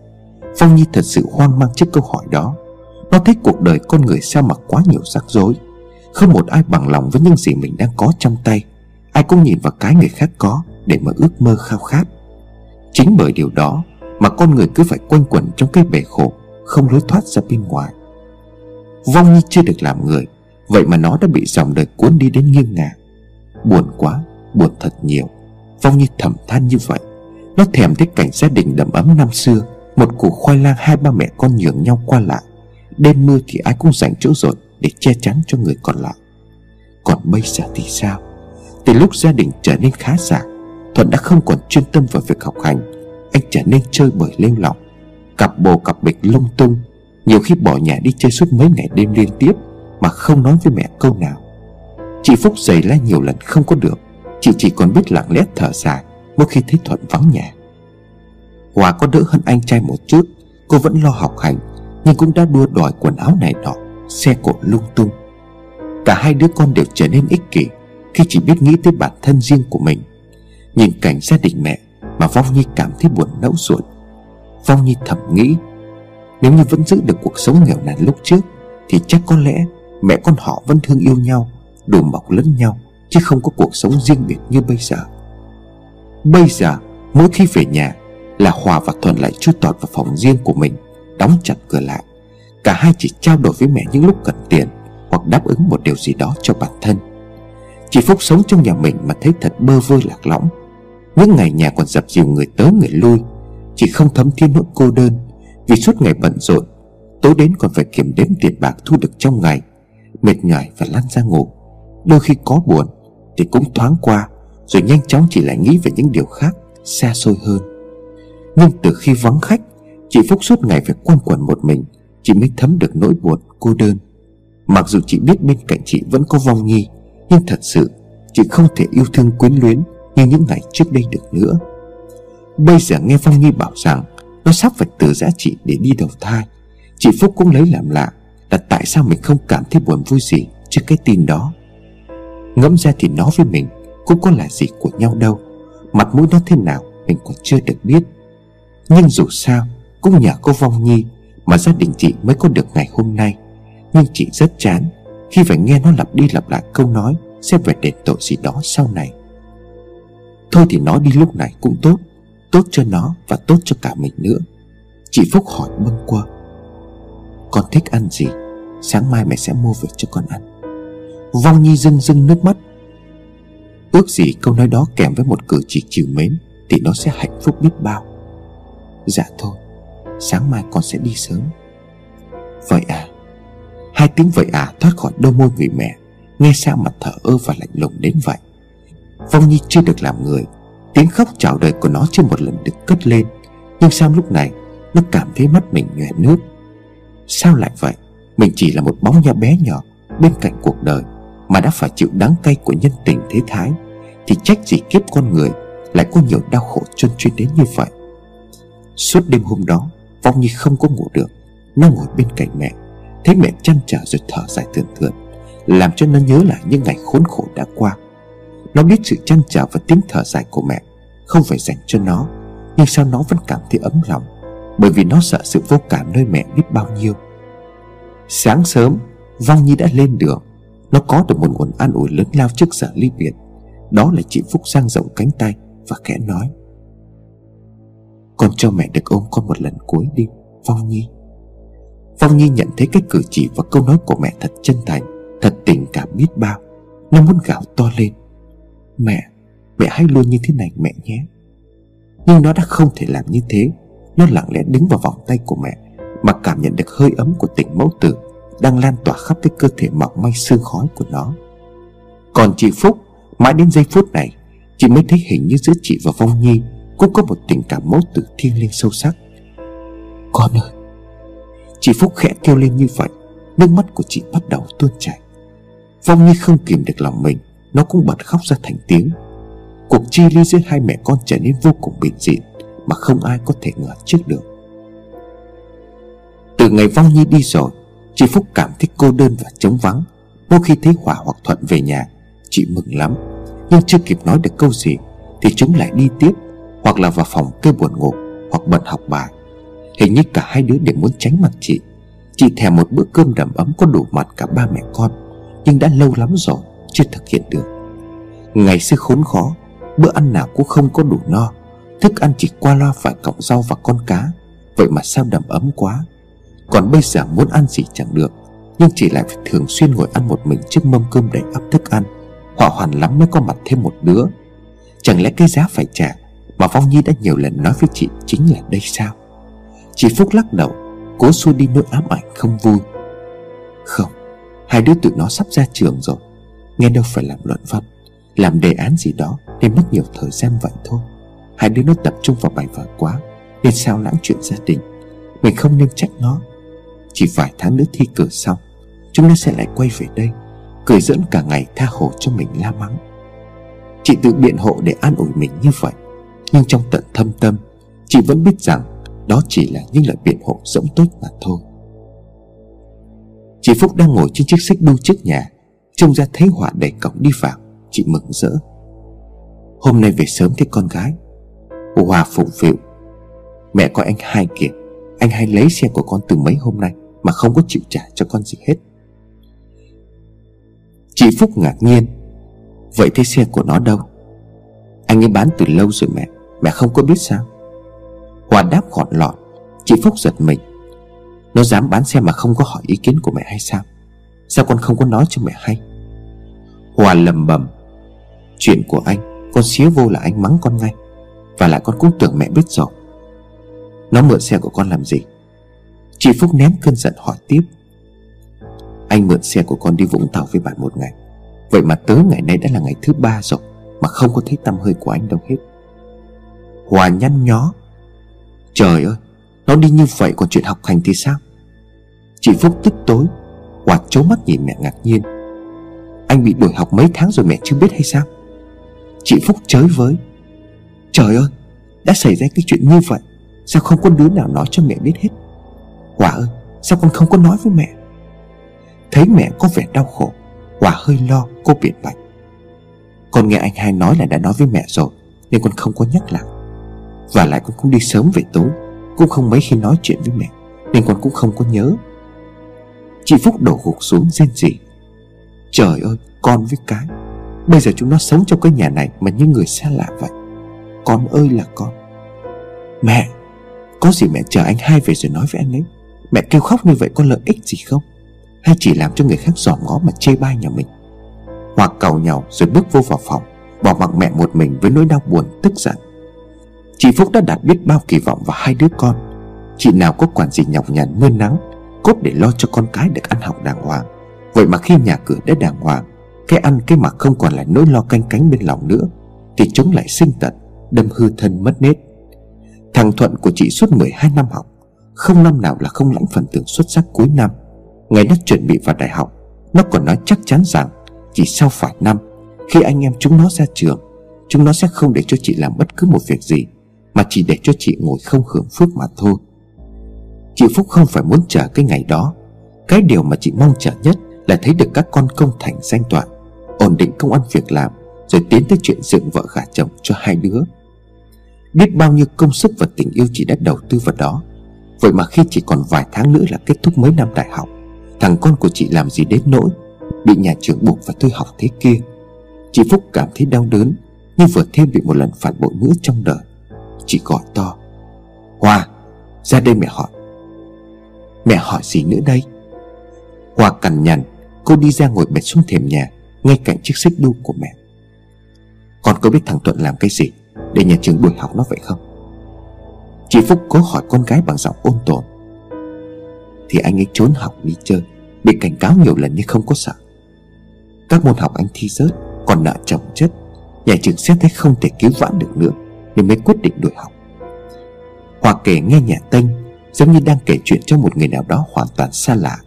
Phong Nhi thật sự hoang mang trước câu hỏi đó. Nó thấy cuộc đời con người sao mà quá nhiều rắc rối. Không một ai bằng lòng với những gì mình đang có trong tay. Ai cũng nhìn vào cái người khác có Để mà ước mơ khao khát. Chính bởi điều đó Mà con người cứ phải quanh quẩn trong cái bể khổ, Không lối thoát ra bên ngoài. Vong Nhi chưa được làm người Vậy mà nó đã bị dòng đời cuốn đi đến nghiêng ngả. Buồn quá, Buồn thật nhiều. Vong như thầm than như vậy. Nó thèm thấy cảnh gia đình đầm ấm năm xưa, Một củ khoai lang hai ba mẹ con nhường nhau qua lại. Đêm mưa thì ai cũng dành chỗ rồi Để che chắn cho người còn lại. Còn bây giờ thì sao? Từ lúc gia đình trở nên khá giả, Thuận đã không còn chuyên tâm vào việc học hành. Anh trở nên chơi bời lêu lỏng. Cặp bồ cặp bịch lung tung, Nhiều khi bỏ nhà đi chơi suốt mấy ngày đêm liên tiếp. Mà không nói với mẹ câu nào. Chị Phúc giày la nhiều lần không có được, Chị chỉ còn biết lặng lẽ thở dài Mỗi khi thấy Thuận vắng nhà. Hòa có đỡ hơn anh trai một chút, Cô vẫn lo học hành, Nhưng cũng đã đua đòi quần áo này nọ, Xe cộ lung tung. Cả hai đứa con đều trở nên ích kỷ Khi chỉ biết nghĩ tới bản thân riêng của mình. Nhìn cảnh gia đình mẹ Mà Vong Nhi cảm thấy buồn nẫu ruột. Vong Nhi thầm nghĩ, Nếu như vẫn giữ được cuộc sống nghèo nàn lúc trước Thì chắc có lẽ Mẹ con họ vẫn thương yêu nhau đùm bọc lẫn nhau, chứ không có cuộc sống riêng biệt như bây giờ. Bây giờ, mỗi khi về nhà là hòa và thuận lại chui tọt vào phòng riêng của mình, đóng chặt cửa lại. Cả hai chỉ trao đổi với mẹ những lúc cần tiền hoặc đáp ứng một điều gì đó cho bản thân. Chị phúc sống trong nhà mình mà thấy thật bơ vơ lạc lõng. Những ngày nhà còn dập dìu người tới người lui Chị không thấm thiên nỗi cô đơn Vì suốt ngày bận rộn, Tối đến còn phải kiểm đếm tiền bạc thu được trong ngày. Mệt nhòi và lăn ra ngủ. Đôi khi có buồn Thì cũng thoáng qua Rồi nhanh chóng chỉ lại nghĩ về những điều khác, Xa xôi hơn. Nhưng từ khi vắng khách, Chị Phúc suốt ngày phải quanh quẩn một mình, Chị mới thấm được nỗi buồn cô đơn. Mặc dù chị biết bên cạnh chị vẫn có vong nhi, Nhưng thật sự Chị không thể yêu thương quyến luyến Như những ngày trước đây được nữa. Bây giờ nghe Vong Nhi bảo rằng Nó sắp phải từ giã chị để đi đầu thai, Chị Phúc cũng lấy làm lạ. Là tại sao mình không cảm thấy buồn vui gì Trước cái tin đó? Ngẫm ra thì nó với mình Cũng có là gì của nhau đâu, Mặt mũi nó thế nào mình còn chưa được biết. Nhưng dù sao, Cũng nhờ có Vong Nhi Mà gia đình chị mới có được ngày hôm nay. Nhưng chị rất chán Khi phải nghe nó lặp đi lặp lại câu nói Sẽ phải đền tội gì đó sau này. Thôi thì nói đi lúc này cũng tốt Tốt cho nó và tốt cho cả mình nữa. Chị Phúc hỏi bâng qua Con thích ăn gì? Sáng mai mẹ sẽ mua về cho con ăn. Vong Nhi rưng rưng nước mắt. Ước gì câu nói đó kèm với một cử chỉ chiều mến Thì nó sẽ hạnh phúc biết bao. Dạ thôi, Sáng mai con sẽ đi sớm. Vậy à Hai tiếng vậy à thoát khỏi đôi môi người mẹ, Nghe sao mặt thở ơ và lạnh lùng đến vậy. Vong Nhi chưa được làm người, Tiếng khóc chào đời của nó chưa một lần được cất lên. Nhưng sao lúc này Nó cảm thấy mắt mình nhòe nước? Sao lại vậy? Mình chỉ là một bóng nhỏ bé nhỏ Bên cạnh cuộc đời Mà đã phải chịu đắng cay của nhân tình thế thái, Thì trách gì kiếp con người Lại có nhiều đau khổ chân chuyên đến như vậy? Suốt đêm hôm đó Vong Nhi không có ngủ được, Nó ngồi bên cạnh mẹ, Thấy mẹ chăn trở rồi thở dài thườn thượt, Làm cho nó nhớ lại những ngày khốn khổ đã qua. Nó biết sự chăn trở và tiếng thở dài của mẹ Không phải dành cho nó, Nhưng sao nó vẫn cảm thấy ấm lòng, Bởi vì nó sợ sự vô cảm nơi mẹ biết bao nhiêu. Sáng sớm Vong Nhi đã lên đường. Nó có được một nguồn an ủi lớn lao trước giờ ly biệt. Đó là chị Phúc sang rộng cánh tay Và khẽ nói. Con cho mẹ được ôm con một lần cuối đi, Vong Nhi. Vong Nhi nhận thấy cái cử chỉ và câu nói của mẹ thật chân thành, Thật tình cảm biết bao. Nó muốn gào to lên. Mẹ Mẹ hãy luôn như thế này mẹ nhé. Nhưng nó đã không thể làm như thế. Nó lặng lẽ đứng vào vòng tay của mẹ mà cảm nhận được hơi ấm của tình mẫu tử Đang lan tỏa khắp cái cơ thể mỏng manh sương khói của nó. Còn chị Phúc, Mãi đến giây phút này, Chị mới thấy hình như giữa chị và Vong Nhi Cũng có một tình cảm mẫu tử thiêng liêng sâu sắc. Con ơi! Chị Phúc khẽ kêu lên như vậy, Nước mắt của chị bắt đầu tuôn chảy. Vong Nhi không kìm được lòng mình, nó cũng bật khóc ra thành tiếng. Cuộc chi ly giữa hai mẹ con trở nên vô cùng bình dị Mà không ai có thể ngờ trước được. Từ ngày Vong Nhi đi rồi, Chị Phúc cảm thấy cô đơn và trống vắng. Mỗi khi thấy Hòa hoặc Thuận về nhà, Chị mừng lắm. Nhưng chưa kịp nói được câu gì, Thì chúng lại đi tiếp, Hoặc là vào phòng kêu buồn ngủ, Hoặc bận học bài. Hình như cả hai đứa đều muốn tránh mặt chị. Chị thèm một bữa cơm đầm ấm có đủ mặt cả ba mẹ con, Nhưng đã lâu lắm rồi chưa thực hiện được. Ngày xưa khốn khó, Bữa ăn nào cũng không có đủ no. Thức ăn chỉ qua loa vài cọng rau và con cá. Vậy mà sao đầm ấm quá? Còn bây giờ muốn ăn gì chẳng được, Nhưng chỉ lại phải thường xuyên ngồi ăn một mình Trước mâm cơm đầy ắp thức ăn. Họ hoàn lắm mới có mặt thêm một đứa. Chẳng lẽ cái giá phải trả Mà Phong Nhi đã nhiều lần nói với chị Chính là đây sao? Chị Phúc lắc đầu, Cố xua đi nỗi ám ảnh không vui. Không, Hai đứa tụi nó sắp ra trường rồi, Nghe đâu phải làm luận văn, Làm đề án gì đó Nên mất nhiều thời gian vậy thôi. Hai đứa nó tập trung vào bài vở quá, Nên sao lãng chuyện gia đình. Mình không nên trách nó. Chỉ vài tháng nữa thi cử xong, Chúng nó sẽ lại quay về đây, Cười dẫn cả ngày tha hồ cho mình la mắng. Chị tự biện hộ để an ủi mình như vậy, Nhưng trong tận thâm tâm, Chị vẫn biết rằng Đó chỉ là những lời biện hộ rỗng tốt mà thôi. Chị Phúc đang ngồi trên chiếc xích đu trước nhà, Trông ra thấy Hỏa đẩy cổng đi vào, Chị mừng rỡ. Hôm nay về sớm thế con gái. Hòa phụ phịu Mẹ coi anh hai kìa, Anh hay lấy xe của con từ mấy hôm nay? Mà không có chịu trả cho con gì hết. Chị Phúc ngạc nhiên, Vậy thế xe của nó đâu? Anh ấy bán từ lâu rồi mẹ Mẹ không có biết sao? Hòa đáp gọn lọt Chị Phúc giật mình. Nó dám bán xe mà không có hỏi ý kiến của mẹ hay sao? Sao con không có nói cho mẹ hay? Hòa lầm bầm, Chuyện của anh, Con xía vô là anh mắng con ngay, Và lại con cũng tưởng mẹ biết rồi. Nó mượn xe của con làm gì? Chị Phúc nén cơn giận hỏi tiếp. Anh mượn xe của con đi Vũng Tàu với bạn một ngày. Vậy mà tới ngày nay đã là ngày thứ ba rồi, Mà không có thấy tâm hơi của anh đâu hết. Hòa nhăn nhó. Trời ơi, Nó đi như vậy còn chuyện học hành thì sao? Chị Phúc tức tối Hòa trố mắt nhìn mẹ ngạc nhiên. Anh bị đuổi học mấy tháng rồi mẹ chưa biết hay sao? Chị Phúc chới với. Trời ơi, Đã xảy ra cái chuyện như vậy, Sao không có đứa nào nói cho mẹ biết hết? Hòa ơi Sao con không có nói với mẹ? Thấy mẹ có vẻ đau khổ Hòa hơi lo, cô biện bạch. Con nghe anh hai nói là đã nói với mẹ rồi Nên con không có nhắc lại. Và lại con cũng đi sớm về tối, Cũng không mấy khi nói chuyện với mẹ, Nên con cũng không có nhớ. Chị Phúc đổ gục xuống rên rỉ. Trời ơi, con với cái, Bây giờ chúng nó sống trong cái nhà này Mà như người xa lạ vậy. Con ơi là con. Mẹ, Có gì mẹ chờ anh hai về rồi nói với anh ấy? Mẹ kêu khóc như vậy có lợi ích gì không? Hay chỉ làm cho người khác dòm ngó mà chê bai nhà mình? Hoặc cầu nhau rồi bước vô vào phòng, Bỏ mặc mẹ một mình với nỗi đau buồn, tức giận. Chị Phúc đã đặt biết bao kỳ vọng vào hai đứa con. Chị nào có quản gì nhọc nhằn, mưa nắng, Cốt để lo cho con cái được ăn học đàng hoàng. Vậy mà khi nhà cửa đã đàng hoàng, Cái ăn cái mặc không còn là nỗi lo canh cánh bên lòng nữa, Thì chúng lại sinh tật, Đâm hư thân mất nết. Thằng Thuận của chị suốt 12 năm học không năm nào là không lãnh phần thưởng xuất sắc cuối năm. Ngày nó chuẩn bị vào đại học, Nó còn nói chắc chắn rằng Chỉ sau vài năm, Khi anh em chúng nó ra trường, Chúng nó sẽ không để cho chị làm bất cứ một việc gì, Mà chỉ để cho chị ngồi không hưởng phước mà thôi. Chị Phúc không phải muốn chờ cái ngày đó. Cái điều mà chị mong chờ nhất Là thấy được các con công thành danh toại Ổn định công ăn việc làm, Rồi tiến tới chuyện dựng vợ gả chồng cho hai đứa. Biết bao nhiêu công sức và tình yêu chị đã đầu tư vào đó Vậy mà khi chỉ còn vài tháng nữa là kết thúc mấy năm đại học, Thằng con của chị làm gì đến nỗi Bị nhà trường buộc phải thôi học thế kia. Chị Phúc cảm thấy đau đớn Như vừa thêm bị một lần phản bội nữa trong đời. Chị gọi to, Hoa, Ra đây mẹ hỏi. Mẹ hỏi gì nữa đây? Hoa cằn nhằn, Cô đi ra ngồi bệt xuống thềm nhà, Ngay cạnh chiếc xích đu của mẹ. Con có biết thằng Thuận làm cái gì Để nhà trường đuổi học nó vậy không? Chị Phúc cố hỏi con gái bằng giọng ôn tồn. Thì anh ấy trốn học đi chơi, Bị cảnh cáo nhiều lần nhưng không có sợ. Các môn học anh thi rớt, Còn nợ chồng chất Nhà trường xét thấy không thể cứu vãn được nữa, Nên mới quyết định đuổi học. Hoa kể nghe nhà tênh, Giống như đang kể chuyện cho một người nào đó hoàn toàn xa lạ.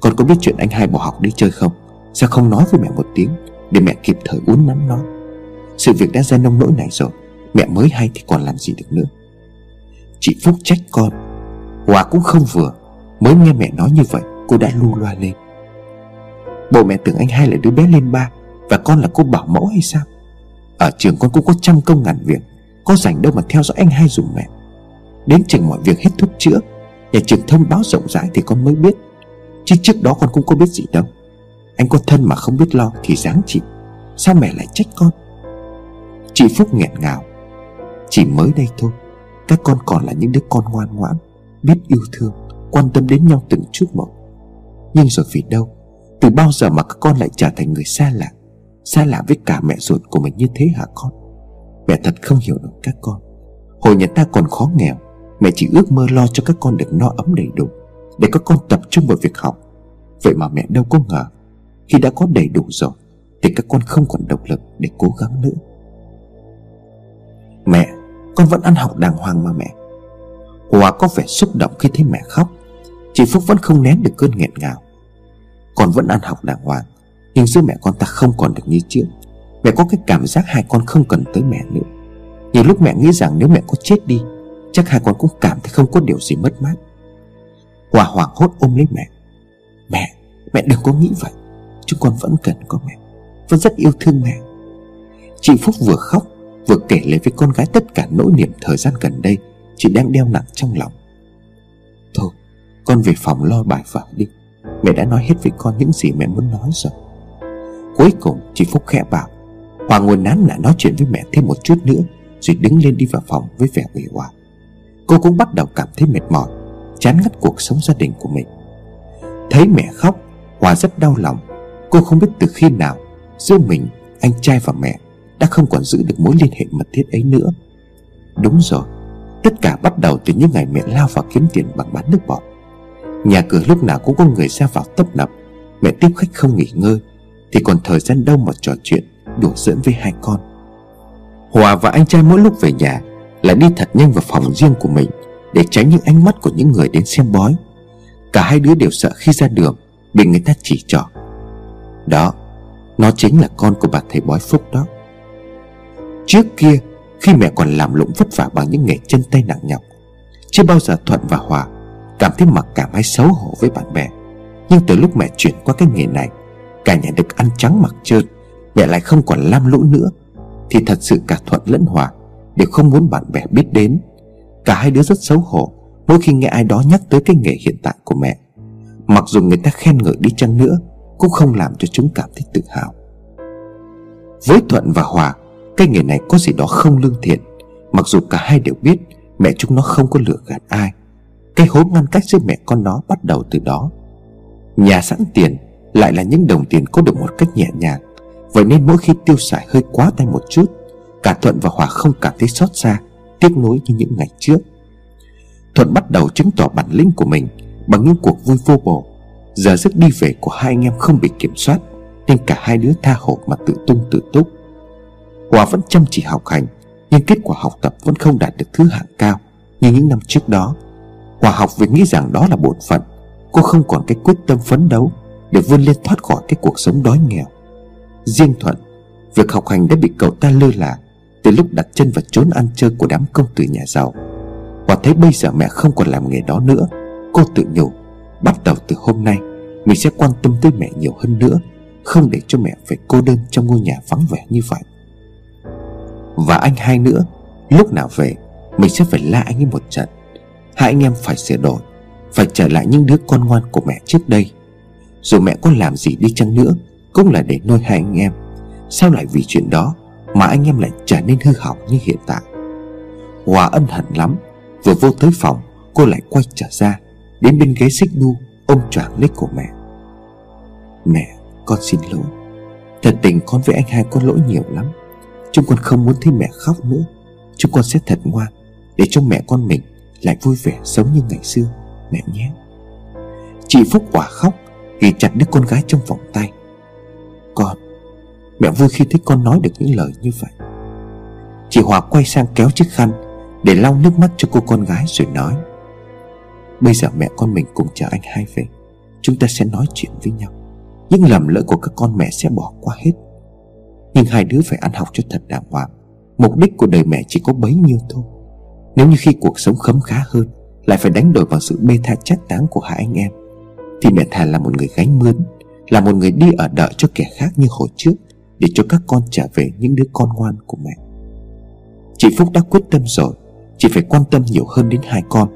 Con có biết chuyện anh hai bỏ học đi chơi không? Sao không nói với mẹ một tiếng, Để mẹ kịp thời uốn nắn nó? Sự việc đã ra nông nỗi này rồi. Mẹ mới hay thì còn làm gì được nữa. Chị Phúc trách con. Hòa cũng không vừa. Mới nghe mẹ nói như vậy, Cô đã lu loa lên. Bộ mẹ tưởng anh hai là đứa bé lên ba Và con là cô bảo mẫu hay sao? Ở trường con cũng có trăm công ngàn việc, Có rảnh đâu mà theo dõi anh hai dùng mẹ. Đến chừng mọi việc hết thuốc chữa, Nhà trường thông báo rộng rãi thì con mới biết. Chứ trước đó con cũng có biết gì đâu. Anh có thân mà không biết lo Thì dáng chịu Sao mẹ lại trách con? Chị Phúc nghẹn ngào. Chỉ mới đây thôi. Các con còn là những đứa con ngoan ngoãn, Biết yêu thương, Quan tâm đến nhau từng chút một. Nhưng rồi vì đâu, Từ bao giờ mà các con lại trở thành người xa lạ Xa lạ với cả mẹ ruột của mình như thế hả con? Mẹ thật không hiểu được các con. Hồi nhà ta còn khó nghèo, Mẹ chỉ ước mơ lo cho các con được no ấm đầy đủ, Để các con tập trung vào việc học. Vậy mà mẹ đâu có ngờ, Khi đã có đầy đủ rồi, Thì các con không còn động lực để cố gắng nữa. Mẹ con vẫn ăn học đàng hoàng mà mẹ. Hòa có vẻ xúc động khi thấy mẹ khóc Chị Phúc vẫn không nén được cơn nghẹn ngào. Con vẫn ăn học đàng hoàng Nhưng giữa mẹ con ta không còn được như trước. Mẹ có cái cảm giác hai con không cần tới mẹ nữa. Nhiều lúc mẹ nghĩ rằng nếu mẹ có chết đi Chắc hai con cũng cảm thấy không có điều gì mất mát. Hòa hoảng hốt ôm lấy mẹ. Mẹ, mẹ đừng có nghĩ vậy. Chúng con vẫn cần có mẹ Vẫn rất yêu thương mẹ. Chị Phúc vừa khóc Vừa kể lại với con gái tất cả nỗi niềm thời gian gần đây Chị đang đeo nặng trong lòng. Thôi Con về phòng lo bài vở đi. Mẹ đã nói hết với con những gì mẹ muốn nói rồi. Cuối cùng chị Phúc khẽ bảo Hòa ngồi nán lại nói chuyện với mẹ thêm một chút nữa Rồi đứng lên đi vào phòng với vẻ uể oải. Cô cũng bắt đầu cảm thấy mệt mỏi Chán ngắt cuộc sống gia đình của mình. Thấy mẹ khóc Hòa rất đau lòng. Cô không biết từ khi nào Giữa mình, anh trai và mẹ đã không còn giữ được mối liên hệ mật thiết ấy nữa. Đúng rồi, Tất cả bắt đầu từ những ngày mẹ lao vào kiếm tiền bằng bán nước bọt. Nhà cửa lúc nào cũng có người ra vào tấp nập. Mẹ tiếp khách không nghỉ ngơi, Thì còn thời gian đâu mà trò chuyện, Đùa giỡn với hai con. Hòa và anh trai mỗi lúc về nhà Lại đi thật nhanh vào phòng riêng của mình Để tránh những ánh mắt của những người đến xem bói. Cả hai đứa đều sợ khi ra đường Bị người ta chỉ trỏ. Đó, Nó chính là con của bà thầy bói Phúc đó. Trước kia, Khi mẹ còn làm lụng vất vả bằng những nghề chân tay nặng nhọc, Chưa bao giờ Thuận và Hòa, Cảm thấy mặc cảm hay xấu hổ với bạn bè. Nhưng từ lúc mẹ chuyển qua cái nghề này, Cả nhà được ăn trắng mặc trơn, Mẹ lại không còn lam lũ nữa, Thì thật sự cả Thuận lẫn Hòa Đều không muốn bạn bè biết đến. Cả hai đứa rất xấu hổ Mỗi khi nghe ai đó nhắc tới cái nghề hiện tại của mẹ. Mặc dù người ta khen ngợi đi chăng nữa, Cũng không làm cho chúng cảm thấy tự hào. Với Thuận và Hòa cái nghề này có gì đó không lương thiện. Mặc dù cả hai đều biết Mẹ chúng nó không có lừa gạt ai. Cái hố ngăn cách giữa mẹ con nó bắt đầu từ đó. Nhà sẵn tiền Lại là những đồng tiền có được một cách nhẹ nhàng. Vậy nên mỗi khi tiêu xài hơi quá tay một chút, Cả Thuận và Hòa không cảm thấy xót xa, Tiếc nuối như những ngày trước. Thuận bắt đầu chứng tỏ bản lĩnh của mình Bằng những cuộc vui vô bổ. Giờ giấc đi về của hai anh em không bị kiểm soát, Nên cả hai đứa tha hồ mà tự tung tự túc. Hòa vẫn chăm chỉ học hành, Nhưng kết quả học tập vẫn không đạt được thứ hạng cao Như những năm trước đó. Hòa học vì nghĩ rằng đó là bổn phận, Cô không còn cái quyết tâm phấn đấu Để vươn lên thoát khỏi cái cuộc sống đói nghèo. Riêng Thuận, Việc học hành đã bị cậu ta lơ là Từ lúc đặt chân vào trốn ăn chơi của đám công tử nhà giàu. Hòa thấy bây giờ mẹ không còn làm nghề đó nữa, Cô tự nhủ, Bắt đầu từ hôm nay, Mình sẽ quan tâm tới mẹ nhiều hơn nữa, Không để cho mẹ phải cô đơn trong ngôi nhà vắng vẻ như vậy. Và anh hai nữa, Lúc nào về, Mình sẽ phải la anh ấy một trận. Hai anh em phải sửa đổi, Phải trở lại những đứa con ngoan của mẹ trước đây. Dù mẹ có làm gì đi chăng nữa, Cũng là để nuôi hai anh em. Sao lại vì chuyện đó Mà anh em lại trở nên hư hỏng như hiện tại? Hòa ân hận lắm, Vừa vô tới phòng, Cô lại quay trở ra, Đến bên ghế xích đu, Ôm choàng lấy của mẹ. Mẹ, con xin lỗi. Thật tình con với anh hai có lỗi nhiều lắm. Chúng con không muốn thấy mẹ khóc nữa. Chúng con sẽ thật ngoan, Để cho mẹ con mình lại vui vẻ sống như ngày xưa. Mẹ nhé. Chị Phúc quả khóc, Ghi chặt đứa con gái trong vòng tay. Con, Mẹ vui khi thấy con nói được những lời như vậy. Chị Hòa quay sang kéo chiếc khăn Để lau nước mắt cho cô con gái rồi nói, Bây giờ mẹ con mình cùng chờ anh hai về. Chúng ta sẽ nói chuyện với nhau. Những lầm lỡ của các con mẹ sẽ bỏ qua hết. Nhưng hai đứa phải ăn học cho thật đàng hoàng. Mục đích của đời mẹ chỉ có bấy nhiêu thôi. Nếu như khi cuộc sống khấm khá hơn, Lại phải đánh đổi bằng sự bê tha trách táng của hai anh em, Thì mẹ thà là một người gánh mướn, Là một người đi ở đợi cho kẻ khác như hồi trước, Để cho các con trở về những đứa con ngoan của mẹ. Chị Phúc đã quyết tâm rồi, Chị phải quan tâm nhiều hơn đến hai con.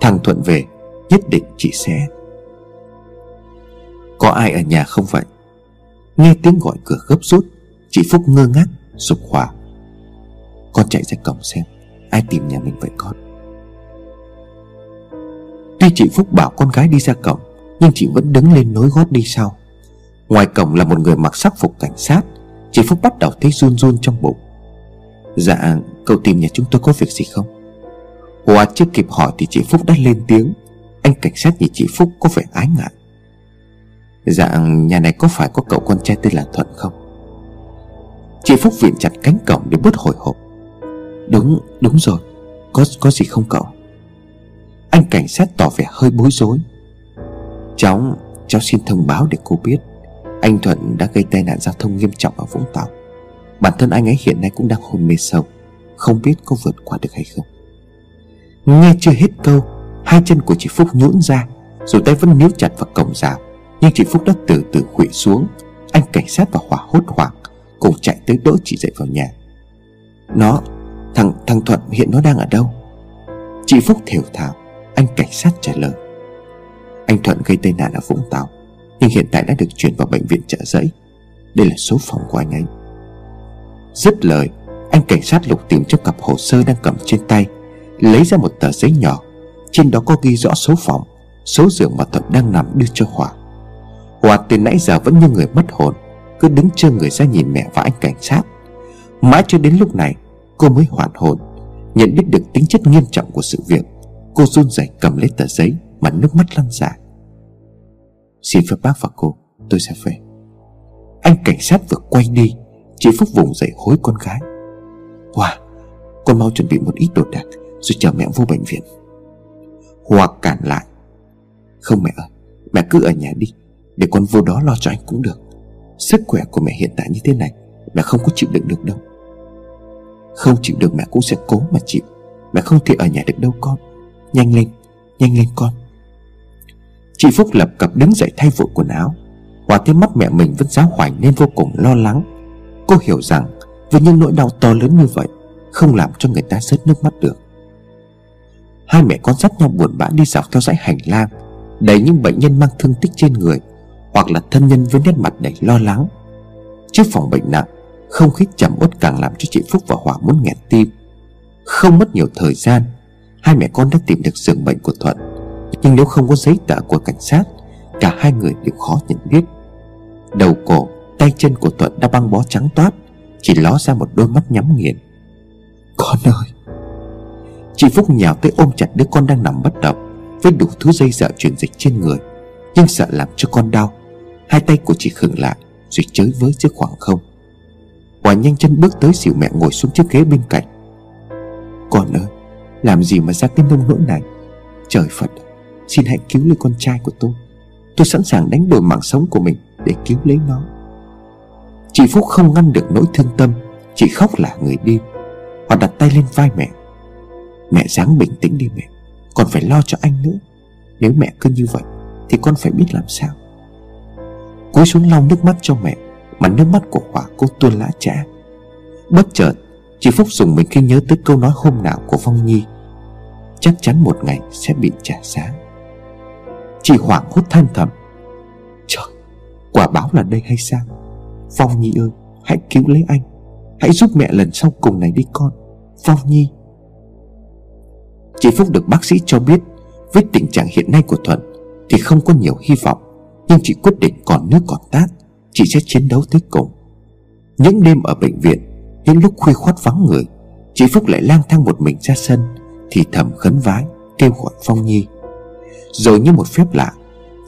Thằng Thuận về, Nhất định chị sẽ. Có ai ở nhà không vậy? Nghe tiếng gọi cửa gấp rút Chị Phúc ngơ ngác, sụp hỏa Con chạy ra cổng xem, Ai tìm nhà mình vậy con? Tuy chị Phúc bảo con gái đi ra cổng, Nhưng chị vẫn đứng lên nối gót đi sau. Ngoài cổng là một người mặc sắc phục cảnh sát, Chị Phúc bắt đầu thấy run run trong bụng. Dạ cậu tìm nhà chúng tôi có việc gì không? Hòa chưa kịp hỏi thì chị Phúc đã lên tiếng. Anh cảnh sát nhìn chị Phúc có vẻ ái ngại. Dạ nhà này có phải có cậu con trai tên là Thuận không? Chị Phúc viện chặt cánh cổng để bớt hồi hộp. Đúng đúng rồi. Có có gì không cậu? Anh cảnh sát tỏ vẻ hơi bối rối. Cháu Cháu xin thông báo để cô biết. Anh Thuận đã gây tai nạn giao thông nghiêm trọng ở Vũng Tàu. Bản thân anh ấy hiện nay cũng đang hôn mê sâu. Không biết có vượt qua được hay không. Nghe chưa hết câu, Hai chân của chị Phúc nhũn ra, Rồi tay vẫn níu chặt vào cổng rào. Nhưng chị Phúc đã từ từ khuỵu xuống. Anh cảnh sát và hỏa hốt hoảng Cùng chạy tới đỡ chị dậy vào nhà. Nó, Thằng thằng Thuận hiện nó đang ở đâu? Chị Phúc thều thào, Anh cảnh sát trả lời. Anh Thuận gây tai nạn ở Vũng Tàu, Nhưng hiện tại đã được chuyển vào bệnh viện trợ giấy. Đây là số phòng của anh ấy. Dứt lời, Anh cảnh sát lục tìm trong cặp hồ sơ đang cầm trên tay, Lấy ra một tờ giấy nhỏ. Trên đó có ghi rõ số phòng, Số giường mà Thuận đang nằm đưa cho Hòa. Hòa từ nãy giờ vẫn như người mất hồn. Cứ đứng trơ người ra nhìn mẹ và anh cảnh sát. Mãi cho đến lúc này, Cô mới hoàn hồn, Nhận biết được tính chất nghiêm trọng của sự việc. Cô run rẩy cầm lấy tờ giấy Mà nước mắt lăn dài Xin phép bác và cô, Tôi sẽ về. Anh cảnh sát vừa quay đi Chị Phúc vùng dậy hối con gái. Hòa, Con mau chuẩn bị một ít đồ đạc, Rồi chờ mẹ vô bệnh viện. Hòa cản lại. Không mẹ ơi, Mẹ cứ ở nhà đi, Để con vô đó lo cho anh cũng được. Sức khỏe của mẹ hiện tại như thế này Mẹ không có chịu đựng được đâu. Không chịu được mẹ cũng sẽ cố mà chịu. Mẹ không thể ở nhà được đâu con. Nhanh lên Nhanh lên con. Chị Phúc lập cập đứng dậy thay vội quần áo. Hòa thấy mắt mẹ mình vẫn giáo hoành nên vô cùng lo lắng. Cô hiểu rằng với những nỗi đau to lớn như vậy, Không làm cho người ta rớt nước mắt được. Hai mẹ con dắt nhau buồn bã đi dọc theo dãy hành lang, Đầy những bệnh nhân mang thương tích trên người. Hoặc là thân nhân với nét mặt đầy lo lắng. Trước phòng bệnh nặng Không khí trầm uất càng làm cho chị Phúc và Hòa muốn nghẹt tim. Không mất nhiều thời gian Hai mẹ con đã tìm được giường bệnh của Thuận. Nhưng nếu không có giấy tờ của cảnh sát Cả hai người đều khó nhận biết. Đầu cổ, tay chân của Thuận đã băng bó trắng toát Chỉ ló ra một đôi mắt nhắm nghiền. Con ơi! Chị Phúc nhào tới ôm chặt đứa con đang nằm bất động Với đủ thứ dây dợ truyền dịch trên người Nhưng sợ làm cho con đau. Hai tay của chị khựng lại, Rồi chới với trước khoảng không. Hòa nhanh chân bước tới xỉu mẹ ngồi xuống chiếc ghế bên cạnh. Con ơi, Làm gì mà ra cái nông nỗi này? Trời Phật, Xin hãy cứu lấy con trai của tôi. Tôi sẵn sàng đánh đổi mạng sống của mình Để cứu lấy nó. Chị Phúc không ngăn được nỗi thương tâm Chị khóc là người đi Hòa đặt tay lên vai mẹ. Mẹ dáng bình tĩnh đi mẹ Còn phải lo cho anh nữa. Nếu mẹ cứ như vậy, Thì con phải biết làm sao. Cúi xuống lau nước mắt cho mẹ, Mà nước mắt của Hòa cô tuôn lã chã Bất chợt, Chị Phúc dùng mình khi nhớ tới câu nói hôm nào của Phong Nhi. Chắc chắn một ngày sẽ bị trả giá. Chị hoảng hốt than thầm. Trời, Quả báo là đây hay sao? Phong Nhi ơi, Hãy cứu lấy anh. Hãy giúp mẹ lần sau cùng này đi con. Phong Nhi. Chị Phúc được bác sĩ cho biết Với tình trạng hiện nay của Thuận Thì không có nhiều hy vọng. Nhưng chị quyết định còn nước còn tát Chị sẽ chiến đấu tới cùng. Những đêm ở bệnh viện Những lúc khuya khoát vắng người Chị Phúc lại lang thang một mình ra sân Thì thầm khấn vái Kêu gọi Phong Nhi. Rồi như một phép lạ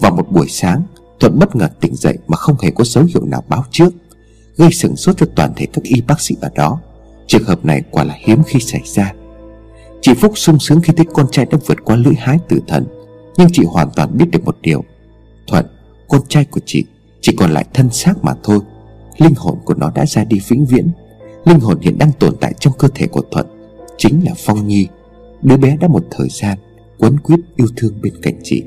Vào một buổi sáng Thuận bất ngờ tỉnh dậy mà không hề có dấu hiệu nào báo trước Gây sửng sốt cho toàn thể các y bác sĩ ở đó. Trường hợp này quả là hiếm khi xảy ra. Chị Phúc sung sướng khi thấy con trai đã vượt qua lưỡi hái tử thần Nhưng chị hoàn toàn biết được một điều. Thuận, con trai của chị Chỉ còn lại thân xác mà thôi. Linh hồn của nó đã ra đi vĩnh viễn. Linh hồn hiện đang tồn tại trong cơ thể của Thuận, Chính là Phong Nhi. Đứa bé đã một thời gian Quấn quýt yêu thương bên cạnh chị.